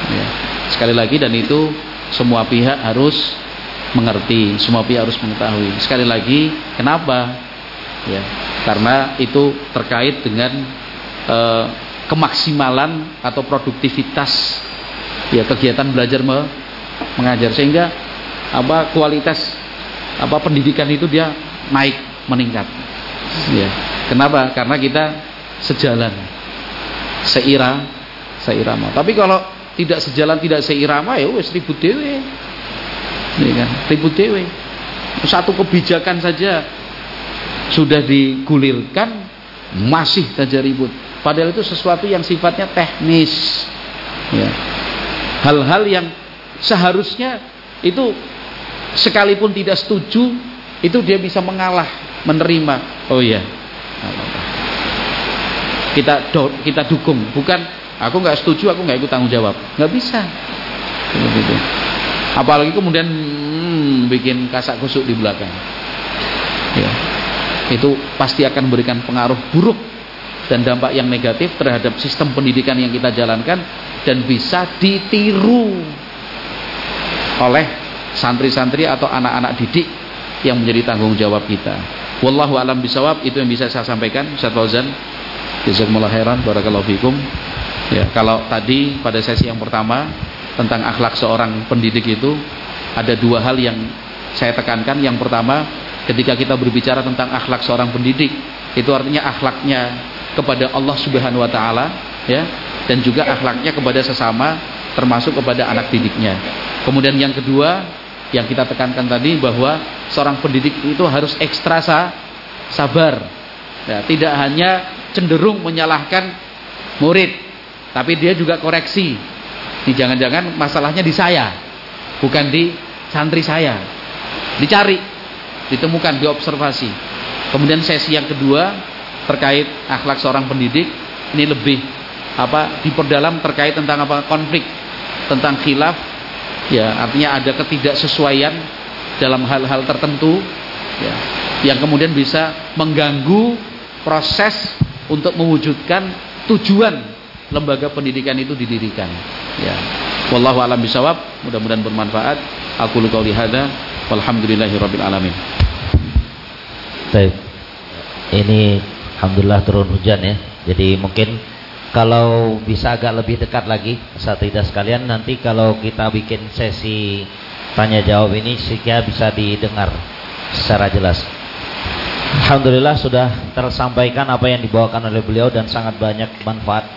S2: Ya. Sekali lagi dan itu semua pihak harus mengerti, semua pihak harus mengetahui. Sekali lagi, kenapa? Ya, karena itu terkait dengan eh, kemaksimalan atau produktivitas. Ya kegiatan belajar me, mengajar. Sehingga apa kualitas apa pendidikan itu dia naik meningkat. Ya kenapa? Karena kita sejalan. Seira seirama. Tapi kalau tidak sejalan tidak seirama ya wes ribut dewe ya kan? Ribut dewe satu kebijakan saja sudah digulirkan masih saja ribut padahal itu sesuatu yang sifatnya teknis. Ya. Hal-hal yang seharusnya itu sekalipun tidak setuju itu dia bisa mengalah menerima. Oh iya. Kita do, kita dukung. Bukan aku nggak setuju aku nggak ikut tanggung jawab. Nggak bisa. Begitu apalagi kemudian hmm, bikin kasak kusuk di belakang. Ya. Itu pasti akan memberikan pengaruh buruk dan dampak yang negatif terhadap sistem pendidikan yang kita jalankan dan bisa ditiru oleh santri-santri atau anak-anak didik yang menjadi tanggung jawab kita. Wallahu alam bisawab itu yang bisa saya sampaikan Ustaz Fauzan. Jazakumullah khairan barakallahu fikum. Ya, kalau tadi pada sesi yang pertama tentang akhlak seorang pendidik itu ada dua hal yang saya tekankan. Yang pertama, ketika kita berbicara tentang akhlak seorang pendidik, itu artinya akhlaknya kepada Allah Subhanahu wa taala, ya, dan juga akhlaknya kepada sesama termasuk kepada anak didiknya. Kemudian yang kedua yang kita tekankan tadi bahwa seorang pendidik itu harus ekstra sabar. Ya, tidak hanya cenderung menyalahkan murid, tapi dia juga koreksi. Ini jangan-jangan masalahnya di saya, bukan di santri saya. Dicari, ditemukan, diobservasi. Kemudian sesi yang kedua terkait akhlak seorang pendidik ini lebih apa diperdalam terkait tentang apa konflik, tentang khilaf ya artinya ada ketidaksesuaian dalam hal-hal tertentu ya yang kemudian bisa mengganggu proses untuk mewujudkan tujuan lembaga pendidikan itu didirikan ya. Wallahu alam bisawab mudah-mudahan bermanfaat. Aku qauli hadza. Walhamdulillahirabbil alamin.
S1: Baik. Ini alhamdulillah turun hujan ya. Jadi mungkin kalau bisa agak lebih dekat lagi saat tidak sekalian nanti kalau kita bikin sesi tanya jawab ini sehingga bisa didengar secara jelas. Alhamdulillah sudah tersampaikan apa yang dibawakan oleh beliau dan sangat banyak manfaat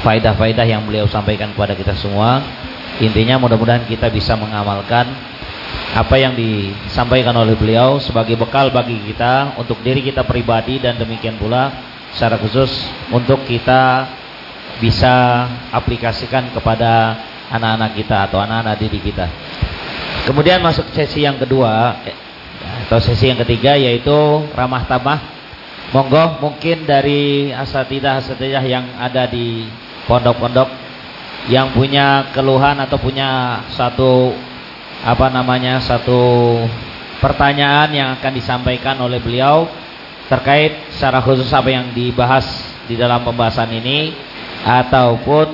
S1: faidah-faidah yang beliau sampaikan kepada kita semua. Intinya mudah-mudahan kita bisa mengamalkan apa yang disampaikan oleh beliau sebagai bekal bagi kita untuk diri kita pribadi dan demikian pula secara khusus untuk kita bisa aplikasikan kepada anak-anak kita atau anak-anak didik kita. Kemudian masuk sesi yang kedua atau sesi yang ketiga yaitu ramah tamah. Monggo mungkin dari asatidah-asatidah yang ada di pondok-pondok yang punya keluhan atau punya satu apa namanya satu pertanyaan yang akan disampaikan oleh beliau terkait secara khusus apa yang dibahas di dalam pembahasan ini ataupun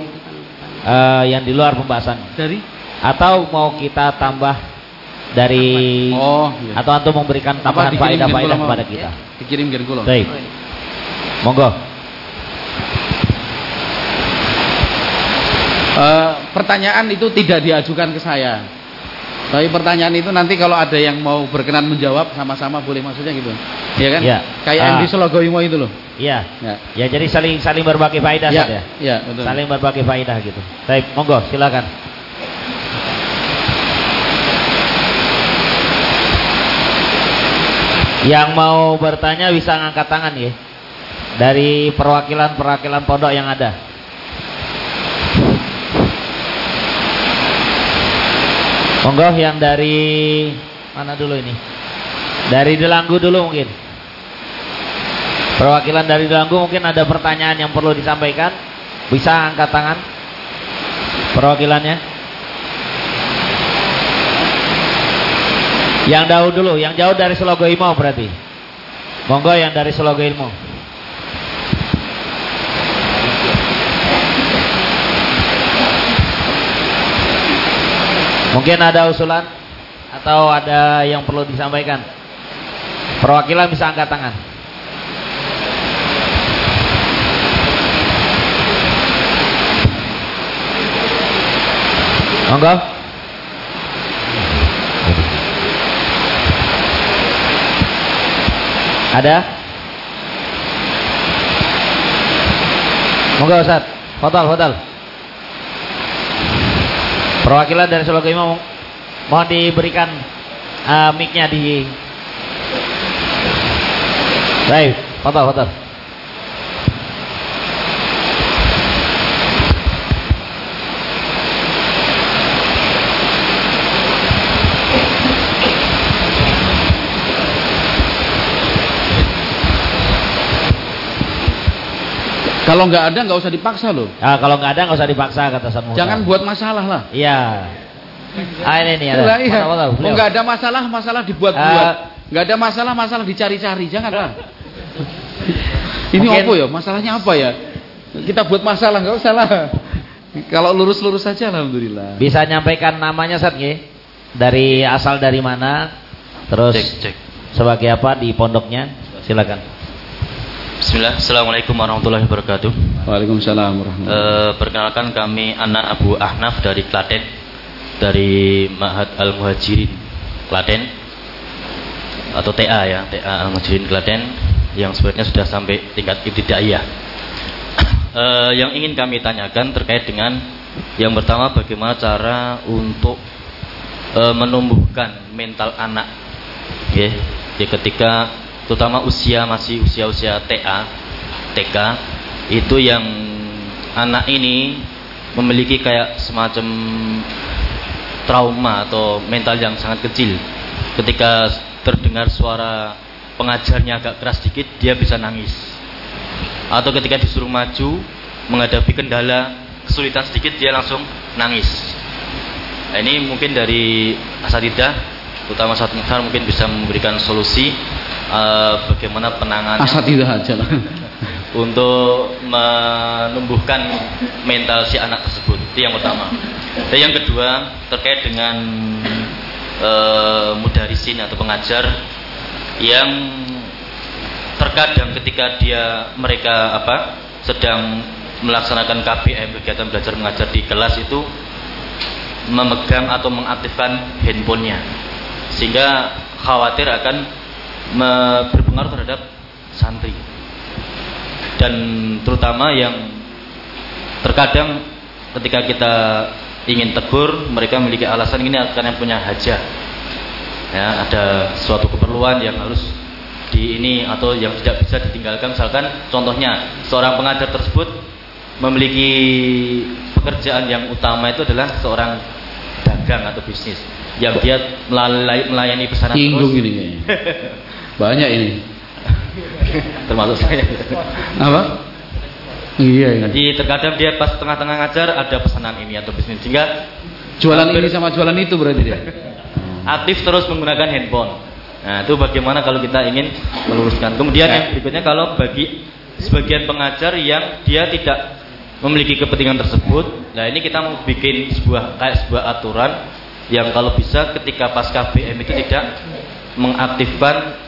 S1: uh, yang di luar pembahasan
S2: dari
S1: atau mau kita tambah dari
S2: oh, iya.
S1: atau antum memberikan tambahan faedah-faedah kepada kita. Ya,
S2: dikirim ke
S1: Baik. Monggo.
S2: Uh, pertanyaan itu tidak diajukan ke saya. Tapi pertanyaan itu nanti kalau ada yang mau berkenan menjawab sama-sama boleh maksudnya gitu. Iya kan? Ya. Kayak ah. MD Sologoimo itu loh.
S1: Iya. Ya. ya jadi saling saling berbagi faedah ya.
S2: saja. Iya, betul.
S1: Saling berbagi faedah gitu. Baik, monggo silakan. Yang mau bertanya bisa ngangkat tangan ya. Dari perwakilan-perwakilan pondok yang ada. Monggo yang dari mana dulu ini? Dari Delanggu dulu mungkin. Perwakilan dari Delanggu mungkin ada pertanyaan yang perlu disampaikan. Bisa angkat tangan. Perwakilannya. Yang jauh dulu, yang jauh dari Selogo Imo berarti. Monggo yang dari Selogo Ilmu. Mungkin ada usulan atau ada yang perlu disampaikan. Perwakilan bisa angkat tangan. Monggo. Ada? Moga Ustaz. Hotel, hotel. Perwakilan dari Solo Imam mohon diberikan uh, mic-nya di Baik, hotel, hotel.
S2: Kalau nggak ada nggak usah dipaksa loh.
S1: Ah, kalau nggak ada nggak usah dipaksa kata Ustaz
S2: Jangan buat masalah lah.
S1: Iya. Ah ini nih ada.
S2: Iya. Mau nggak ada masalah, masalah dibuat-buat. Uh, nggak ada masalah, masalah dicari-cari. Jangan lah. Ini apa ya? Masalahnya apa ya? Kita buat masalah nggak usah lah. Kalau lurus-lurus saja alhamdulillah.
S1: Bisa nyampaikan namanya Sat Dari asal dari mana? Terus cek, cek. sebagai apa di pondoknya? Silakan.
S3: Bismillah, Assalamualaikum warahmatullahi wabarakatuh.
S2: Waalaikumsalam warahmatullahi
S3: wabarakatuh. E, perkenalkan kami anak Abu Ahnaf dari Klaten, dari Mahad Al Muhajirin Klaten atau TA ya, TA Al Muhajirin Klaten yang sebenarnya sudah sampai tingkat ibtidaiyah. e, yang ingin kami tanyakan terkait dengan yang pertama bagaimana cara untuk e, menumbuhkan mental anak, ya, ya ketika terutama usia masih usia-usia TA, TK itu yang anak ini memiliki kayak semacam trauma atau mental yang sangat kecil. Ketika terdengar suara pengajarnya agak keras sedikit, dia bisa nangis. Atau ketika disuruh maju menghadapi kendala kesulitan sedikit, dia langsung nangis. Nah, ini mungkin dari asatidah, terutama saat mungkin bisa memberikan solusi uh, bagaimana penanganan
S2: asatidah aja lah.
S3: untuk menumbuhkan mental si anak tersebut. Itu yang pertama. Dan yang kedua terkait dengan uh, mudarisin atau pengajar yang terkadang ketika dia mereka apa sedang melaksanakan KBM kegiatan belajar mengajar di kelas itu memegang atau mengaktifkan handphonenya. Sehingga khawatir akan berpengaruh terhadap santri. Dan terutama yang terkadang ketika kita ingin tegur mereka memiliki alasan ini karena punya hajat ya ada suatu keperluan yang harus di ini atau yang tidak bisa ditinggalkan. Misalkan contohnya seorang pengajar tersebut memiliki pekerjaan yang utama itu adalah seorang dagang atau bisnis yang dia melayani pesanan
S2: terus. ini Banyak ini.
S3: Termasuk saya.
S2: Apa? Iya,
S3: iya. Jadi terkadang dia pas tengah-tengah ngajar ada pesanan ini atau bisnis sehingga
S2: jualan ini sama jualan itu berarti dia.
S3: Aktif terus menggunakan handphone. Nah, itu bagaimana kalau kita ingin meluruskan. Kemudian yang berikutnya kalau bagi sebagian pengajar yang dia tidak memiliki kepentingan tersebut, nah ini kita mau bikin sebuah kayak sebuah aturan yang kalau bisa ketika pas KBM itu tidak mengaktifkan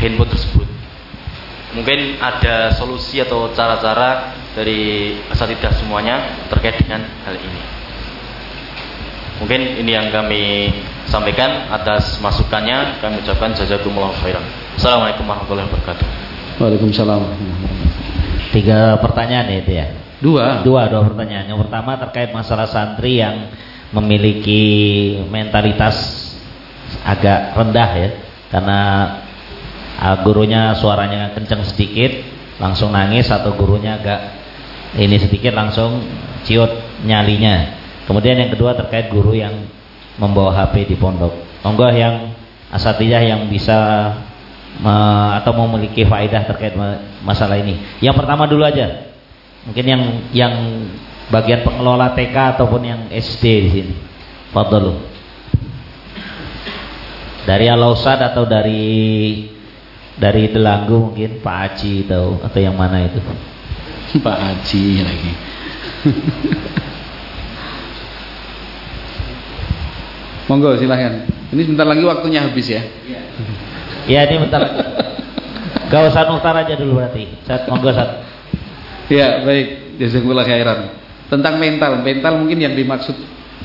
S3: handphone tersebut. Mungkin ada solusi atau cara-cara dari asatidah semuanya terkait dengan hal ini. Mungkin ini yang kami sampaikan atas masukannya. Kami ucapkan jazakumullah khairan. Assalamualaikum warahmatullahi wabarakatuh.
S2: Waalaikumsalam.
S1: Tiga pertanyaan ya itu ya.
S2: Dua.
S1: Dua, dua pertanyaan. Yang pertama terkait masalah santri yang memiliki mentalitas agak rendah ya. Karena uh, gurunya suaranya kencang sedikit langsung nangis atau gurunya agak ini sedikit langsung ciut nyalinya. Kemudian yang kedua terkait guru yang membawa HP di pondok. Monggo yang asatijah yang bisa me, atau memiliki faedah terkait masalah ini. Yang pertama dulu aja. Mungkin yang yang bagian pengelola TK ataupun yang SD di sini. Fadlu. Dari Alausad atau dari dari Delanggu mungkin Pak Aji atau atau yang mana itu?
S2: Pak Aji lagi. Monggo silahkan. Ini sebentar lagi waktunya habis ya.
S1: Iya ini bentar lagi. Gak usah nuktar aja dulu berarti. Saat monggo saat.
S2: Ya baik. Jazakumullah khairan. Tentang mental, mental mungkin yang dimaksud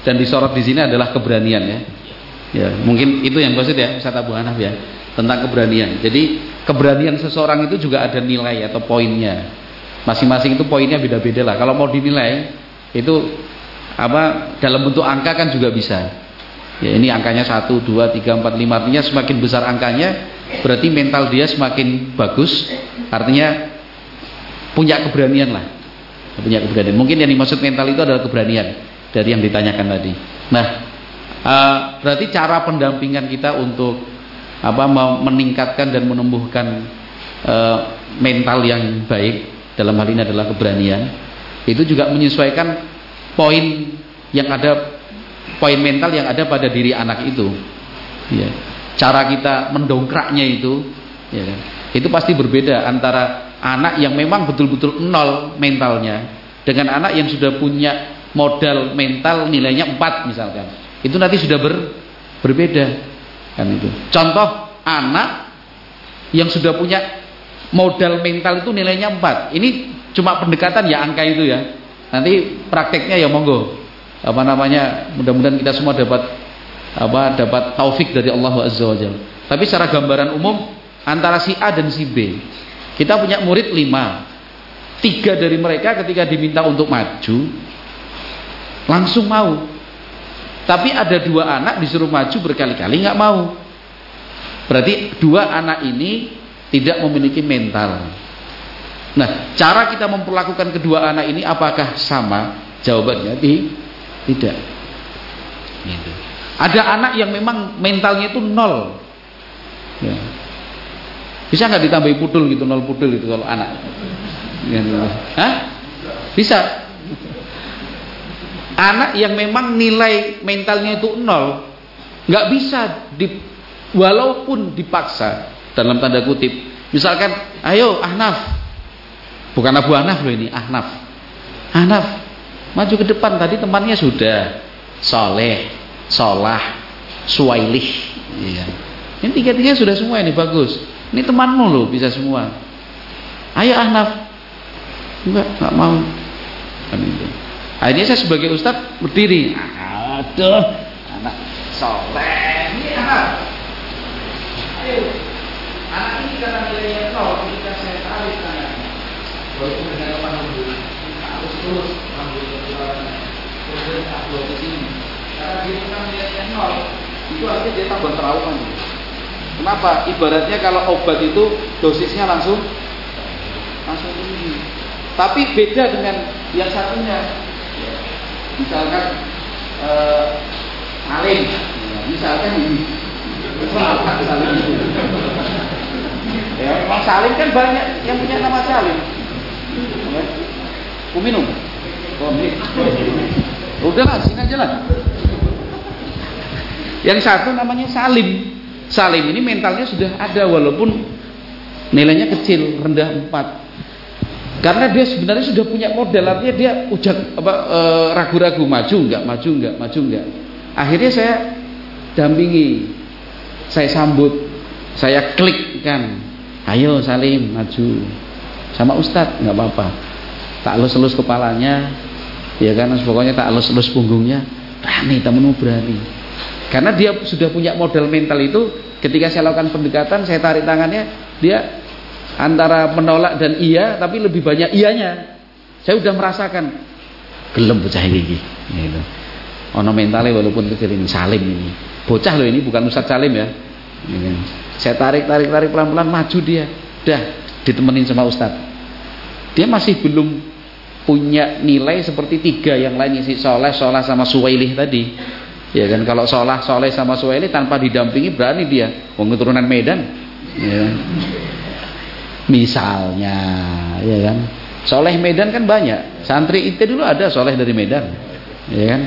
S2: dan disorot di sini adalah keberanian ya. Ya, mungkin itu yang maksud ya Abu Hanaf ya, tentang keberanian. Jadi, keberanian seseorang itu juga ada nilai atau poinnya. Masing-masing itu poinnya beda-beda lah. Kalau mau dinilai itu apa dalam bentuk angka kan juga bisa. Ya, ini angkanya 1 2 3 4 5 artinya semakin besar angkanya berarti mental dia semakin bagus. Artinya punya keberanian lah. Punya keberanian. Mungkin yang dimaksud mental itu adalah keberanian dari yang ditanyakan tadi. Nah, uh, berarti cara pendampingan kita untuk apa meningkatkan dan menumbuhkan uh, mental yang baik dalam hal ini adalah keberanian itu juga menyesuaikan poin yang ada poin mental yang ada pada diri anak itu ya. cara kita mendongkraknya itu ya, itu pasti berbeda antara anak yang memang betul-betul nol mentalnya dengan anak yang sudah punya modal mental nilainya 4 misalkan itu nanti sudah ber, berbeda kan itu. Contoh anak yang sudah punya modal mental itu nilainya 4 ini cuma pendekatan ya angka itu ya. Nanti prakteknya ya monggo. Apa namanya mudah-mudahan kita semua dapat apa dapat taufik dari Allah Azza wa tapi secara gambaran umum antara si A dan si B kita punya murid 5 tiga dari mereka ketika diminta untuk maju langsung mau tapi ada dua anak disuruh maju berkali-kali nggak mau berarti dua anak ini tidak memiliki mental. Nah, cara kita memperlakukan kedua anak ini apakah sama? Jawabannya di, tidak. Gitu. Ada anak yang memang mentalnya itu nol. Ya. Bisa nggak ditambahi pudul gitu, nol pudul itu kalau anak? Ya, Hah? Bisa. Anak yang memang nilai mentalnya itu nol, nggak bisa di, walaupun dipaksa dalam tanda kutip. Misalkan, ayo Ahnaf. Bukan Abu Ahnaf loh ini, Ahnaf. Ahnaf, maju ke depan. Tadi temannya sudah. Soleh, Solah, Suwailih. Iya. Ini tiga-tiga sudah semua ini bagus. Ini temanmu loh, bisa semua. Ayo Ahnaf. Enggak, enggak mau. Kan. Akhirnya saya sebagai ustadz berdiri. Aduh, anak soleh. Ini anak. Ayo. Anak ini karena nilainya nol ketika saya tarik tangannya walaupun dengan lemah lembut harus terus ambil keluarannya kemudian ke sini. Karena dia kan nilainya nol itu artinya dia tambah trauma kenapa? Ibaratnya kalau obat itu dosisnya langsung langsung tinggi. Tapi beda dengan yang satunya misalkan eh, saling misalkan ini saling Ya, memang Salim kan banyak yang punya nama Salim. Ya. Ku minum. Oh, Udahlah, sini aja lah. Yang satu namanya Salim. Salim ini mentalnya sudah ada walaupun nilainya kecil, rendah 4. Karena dia sebenarnya sudah punya modal, artinya dia ujak apa e, ragu-ragu e, maju enggak, maju enggak, maju enggak. Akhirnya saya dampingi, saya sambut, saya klikkan. Ayo Salim maju. Sama Ustadz nggak apa-apa. Tak elus-elus kepalanya ya kan pokoknya tak elus-elus punggungnya. Berani temenmu berani. Karena dia sudah punya modal mental itu ketika saya lakukan pendekatan saya tarik tangannya dia antara menolak dan iya tapi lebih banyak iyanya saya sudah merasakan gelem bocah ini gitu. ono mentalnya walaupun kecil ini Salim ini bocah loh ini bukan Ustadz Salim ya gitu. Saya tarik, tarik, tarik pelan-pelan maju dia. Dah ditemenin sama Ustadz. Dia masih belum punya nilai seperti tiga yang lainnya si soleh, soleh sama suwailih tadi. Ya kan kalau soleh, soleh sama suwailih tanpa didampingi berani dia. Wong keturunan Medan. Ya. Misalnya, ya kan. Soleh Medan kan banyak. Santri itu dulu ada soleh dari Medan. Ya kan?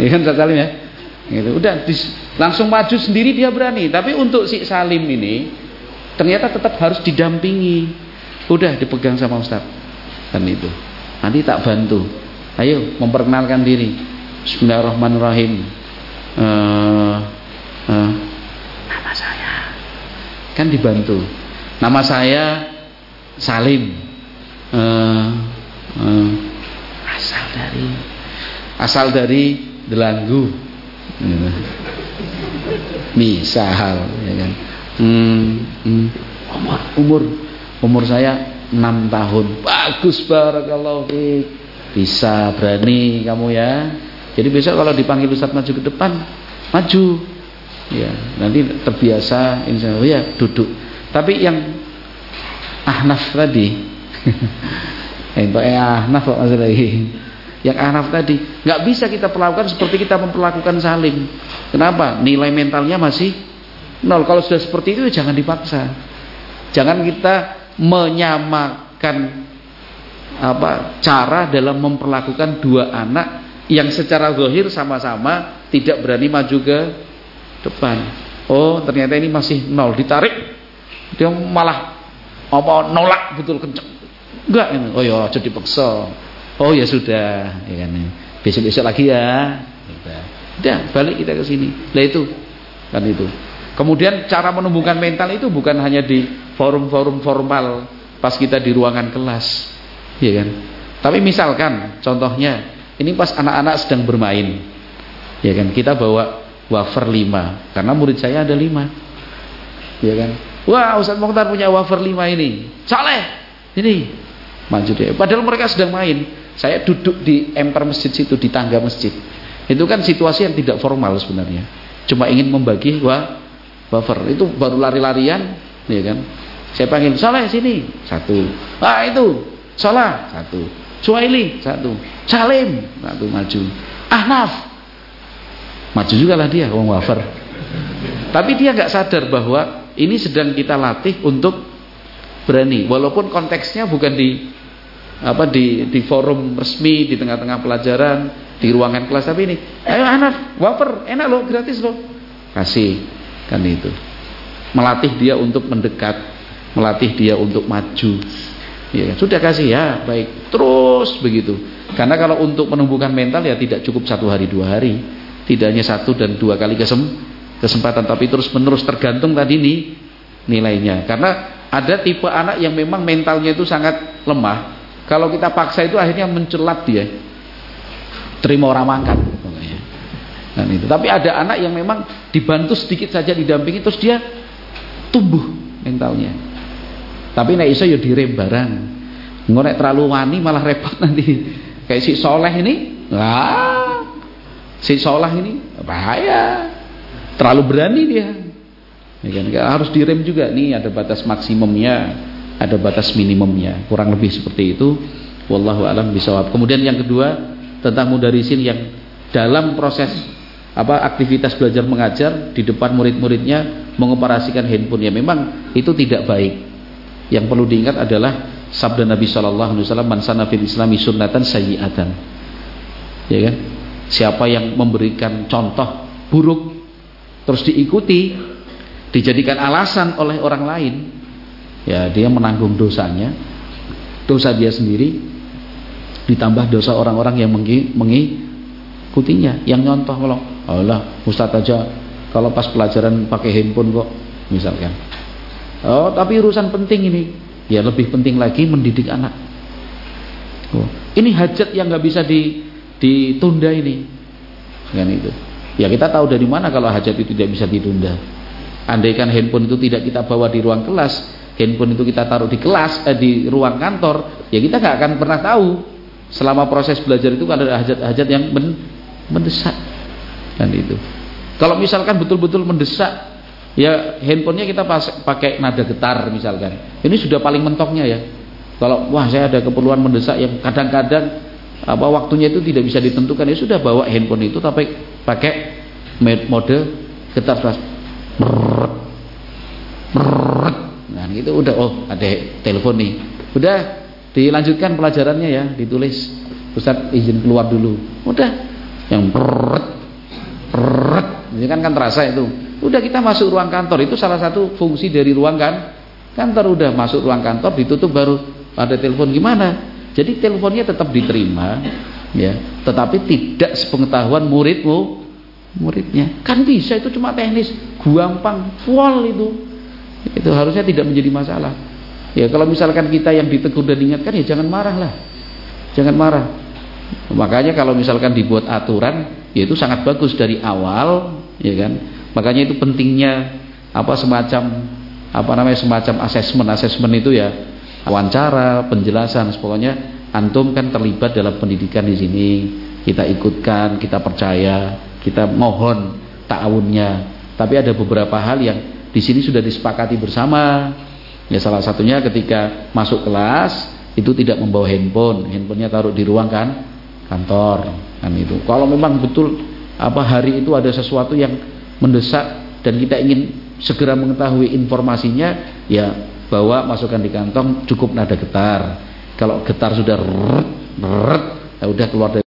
S2: Ya kan Salim ya? Gitu. Udah dis, langsung maju sendiri dia berani. Tapi untuk si Salim ini ternyata tetap harus didampingi. Udah dipegang sama Ustaz. Kan itu. Nanti tak bantu. Ayo memperkenalkan diri. Bismillahirrahmanirrahim. Uh, uh, nama saya kan dibantu. Nama saya Salim. Uh, uh, asal dari asal dari Delanggu. Gitu. Misal, ya kan. Hmm, hmm. Umur, umur, umur saya 6 tahun. Bagus barakallahu fiik. Bisa berani kamu ya. Jadi besok kalau dipanggil Ustaz maju ke depan, maju. Ya, nanti terbiasa insya Allah ya duduk. Tapi yang Ahnaf tadi, eh Ahnaf. Yang Ahnaf tadi nggak bisa kita perlakukan seperti kita memperlakukan Salim. Kenapa? Nilai mentalnya masih nol. Kalau sudah seperti itu ya jangan dipaksa. Jangan kita menyamakan apa cara dalam memperlakukan dua anak yang secara zahir sama-sama tidak berani maju ke depan. Oh, ternyata ini masih nol, ditarik dia malah apa nolak betul kenceng. Enggak ini. Oh ya, jadi paksa. Oh ya sudah, ya kan. Besok-besok lagi ya. Udah, balik kita ke sini. Lah itu kan itu. Kemudian cara menumbuhkan mental itu bukan hanya di forum-forum formal pas kita di ruangan kelas, ya kan? Tapi misalkan contohnya ini pas anak-anak sedang bermain, ya kan? Kita bawa wafer 5 karena murid saya ada 5. Ya kan? Wah, Ustaz Mokhtar punya wafer 5 ini. Saleh. Ini maju deh. Padahal mereka sedang main. Saya duduk di emper masjid situ di tangga masjid. Itu kan situasi yang tidak formal sebenarnya. Cuma ingin membagi wa wafer. Itu baru lari-larian, ya kan? Saya panggil, Saleh sini. Satu. Ah itu. Salah. Satu. Suhaili. Satu. Salim. Satu maju. Ahnaf. Maju juga lah dia, wong wafer. Tapi dia nggak sadar bahwa ini sedang kita latih untuk berani. Walaupun konteksnya bukan di apa di di forum resmi di tengah-tengah pelajaran di ruangan kelas tapi ini ayo anak wafer enak loh gratis loh. Kasih kan itu. Melatih dia untuk mendekat melatih dia untuk maju. Ya sudah kasih ya baik. Terus begitu. Karena kalau untuk menumbuhkan mental ya tidak cukup satu hari dua hari. Tidak hanya satu dan dua kali kesem kesempatan tapi terus menerus tergantung tadi nih nilainya karena ada tipe anak yang memang mentalnya itu sangat lemah kalau kita paksa itu akhirnya mencelat dia terima orang makan Dan itu. Tapi ada anak yang memang dibantu sedikit saja didampingi terus dia tumbuh mentalnya. Tapi nek iso ya direm barang. Terlalu wani malah repot nanti. Kayak si soleh ini, wah, si soleh ini bahaya. Terlalu berani dia. Ya kan? Harus direm juga nih ada batas maksimumnya, ada batas minimumnya. Kurang lebih seperti itu. Wallahu alam bisawab. Kemudian yang kedua tentang mudarisin yang dalam proses apa aktivitas belajar mengajar di depan murid-muridnya mengoperasikan handphone ya memang itu tidak baik. Yang perlu diingat adalah sabda Nabi Shallallahu Alaihi Wasallam mansana fil Islami sunnatan sayyiatan. Ya kan? Siapa yang memberikan contoh buruk terus diikuti dijadikan alasan oleh orang lain ya dia menanggung dosanya dosa dia sendiri ditambah dosa orang-orang yang mengikutinya yang nyontoh kalau Allah Ustadz aja kalau pas pelajaran pakai handphone kok misalkan. Oh tapi urusan penting ini. Ya lebih penting lagi mendidik anak. Oh, ini hajat yang nggak bisa di, ditunda ini. Kan itu ya kita tahu dari mana kalau hajat itu tidak bisa ditunda. Andaikan handphone itu tidak kita bawa di ruang kelas handphone itu kita taruh di kelas eh, di ruang kantor ya kita nggak akan pernah tahu selama proses belajar itu ada hajat-hajat yang men mendesak. Kan itu. Kalau misalkan betul-betul mendesak ya handphonenya kita pas, pakai nada getar misalkan. Ini sudah paling mentoknya ya. Kalau wah saya ada keperluan mendesak yang kadang-kadang apa waktunya itu tidak bisa ditentukan ya sudah bawa handphone itu tapi pakai mode getar pas nah itu udah oh ada telepon nih udah Dilanjutkan pelajarannya ya, ditulis. Ustaz izin keluar dulu. Udah. Yang perut Rrrt, ini kan kan terasa itu. Udah kita masuk ruang kantor itu salah satu fungsi dari ruang kan kantor udah masuk ruang kantor ditutup baru ada telepon gimana? Jadi teleponnya tetap diterima ya, tetapi tidak sepengetahuan muridmu muridnya. Kan bisa itu cuma teknis, gampang, full itu. Itu harusnya tidak menjadi masalah. Ya kalau misalkan kita yang ditegur dan diingatkan ya jangan marah lah. Jangan marah. Makanya kalau misalkan dibuat aturan, ya itu sangat bagus dari awal, ya kan. Makanya itu pentingnya apa semacam apa namanya semacam asesmen asesmen itu ya wawancara penjelasan pokoknya antum kan terlibat dalam pendidikan di sini. Kita ikutkan kita percaya kita mohon ta'awunnya. Tapi ada beberapa hal yang di sini sudah disepakati bersama. Ya salah satunya ketika masuk kelas itu tidak membawa handphone. Handphonenya taruh di ruang kan kantor kan itu. Kalau memang betul apa hari itu ada sesuatu yang mendesak dan kita ingin segera mengetahui informasinya ya bawa masukkan di kantong cukup nada getar. Kalau getar sudah rrrt, rrrt, ya udah keluar dari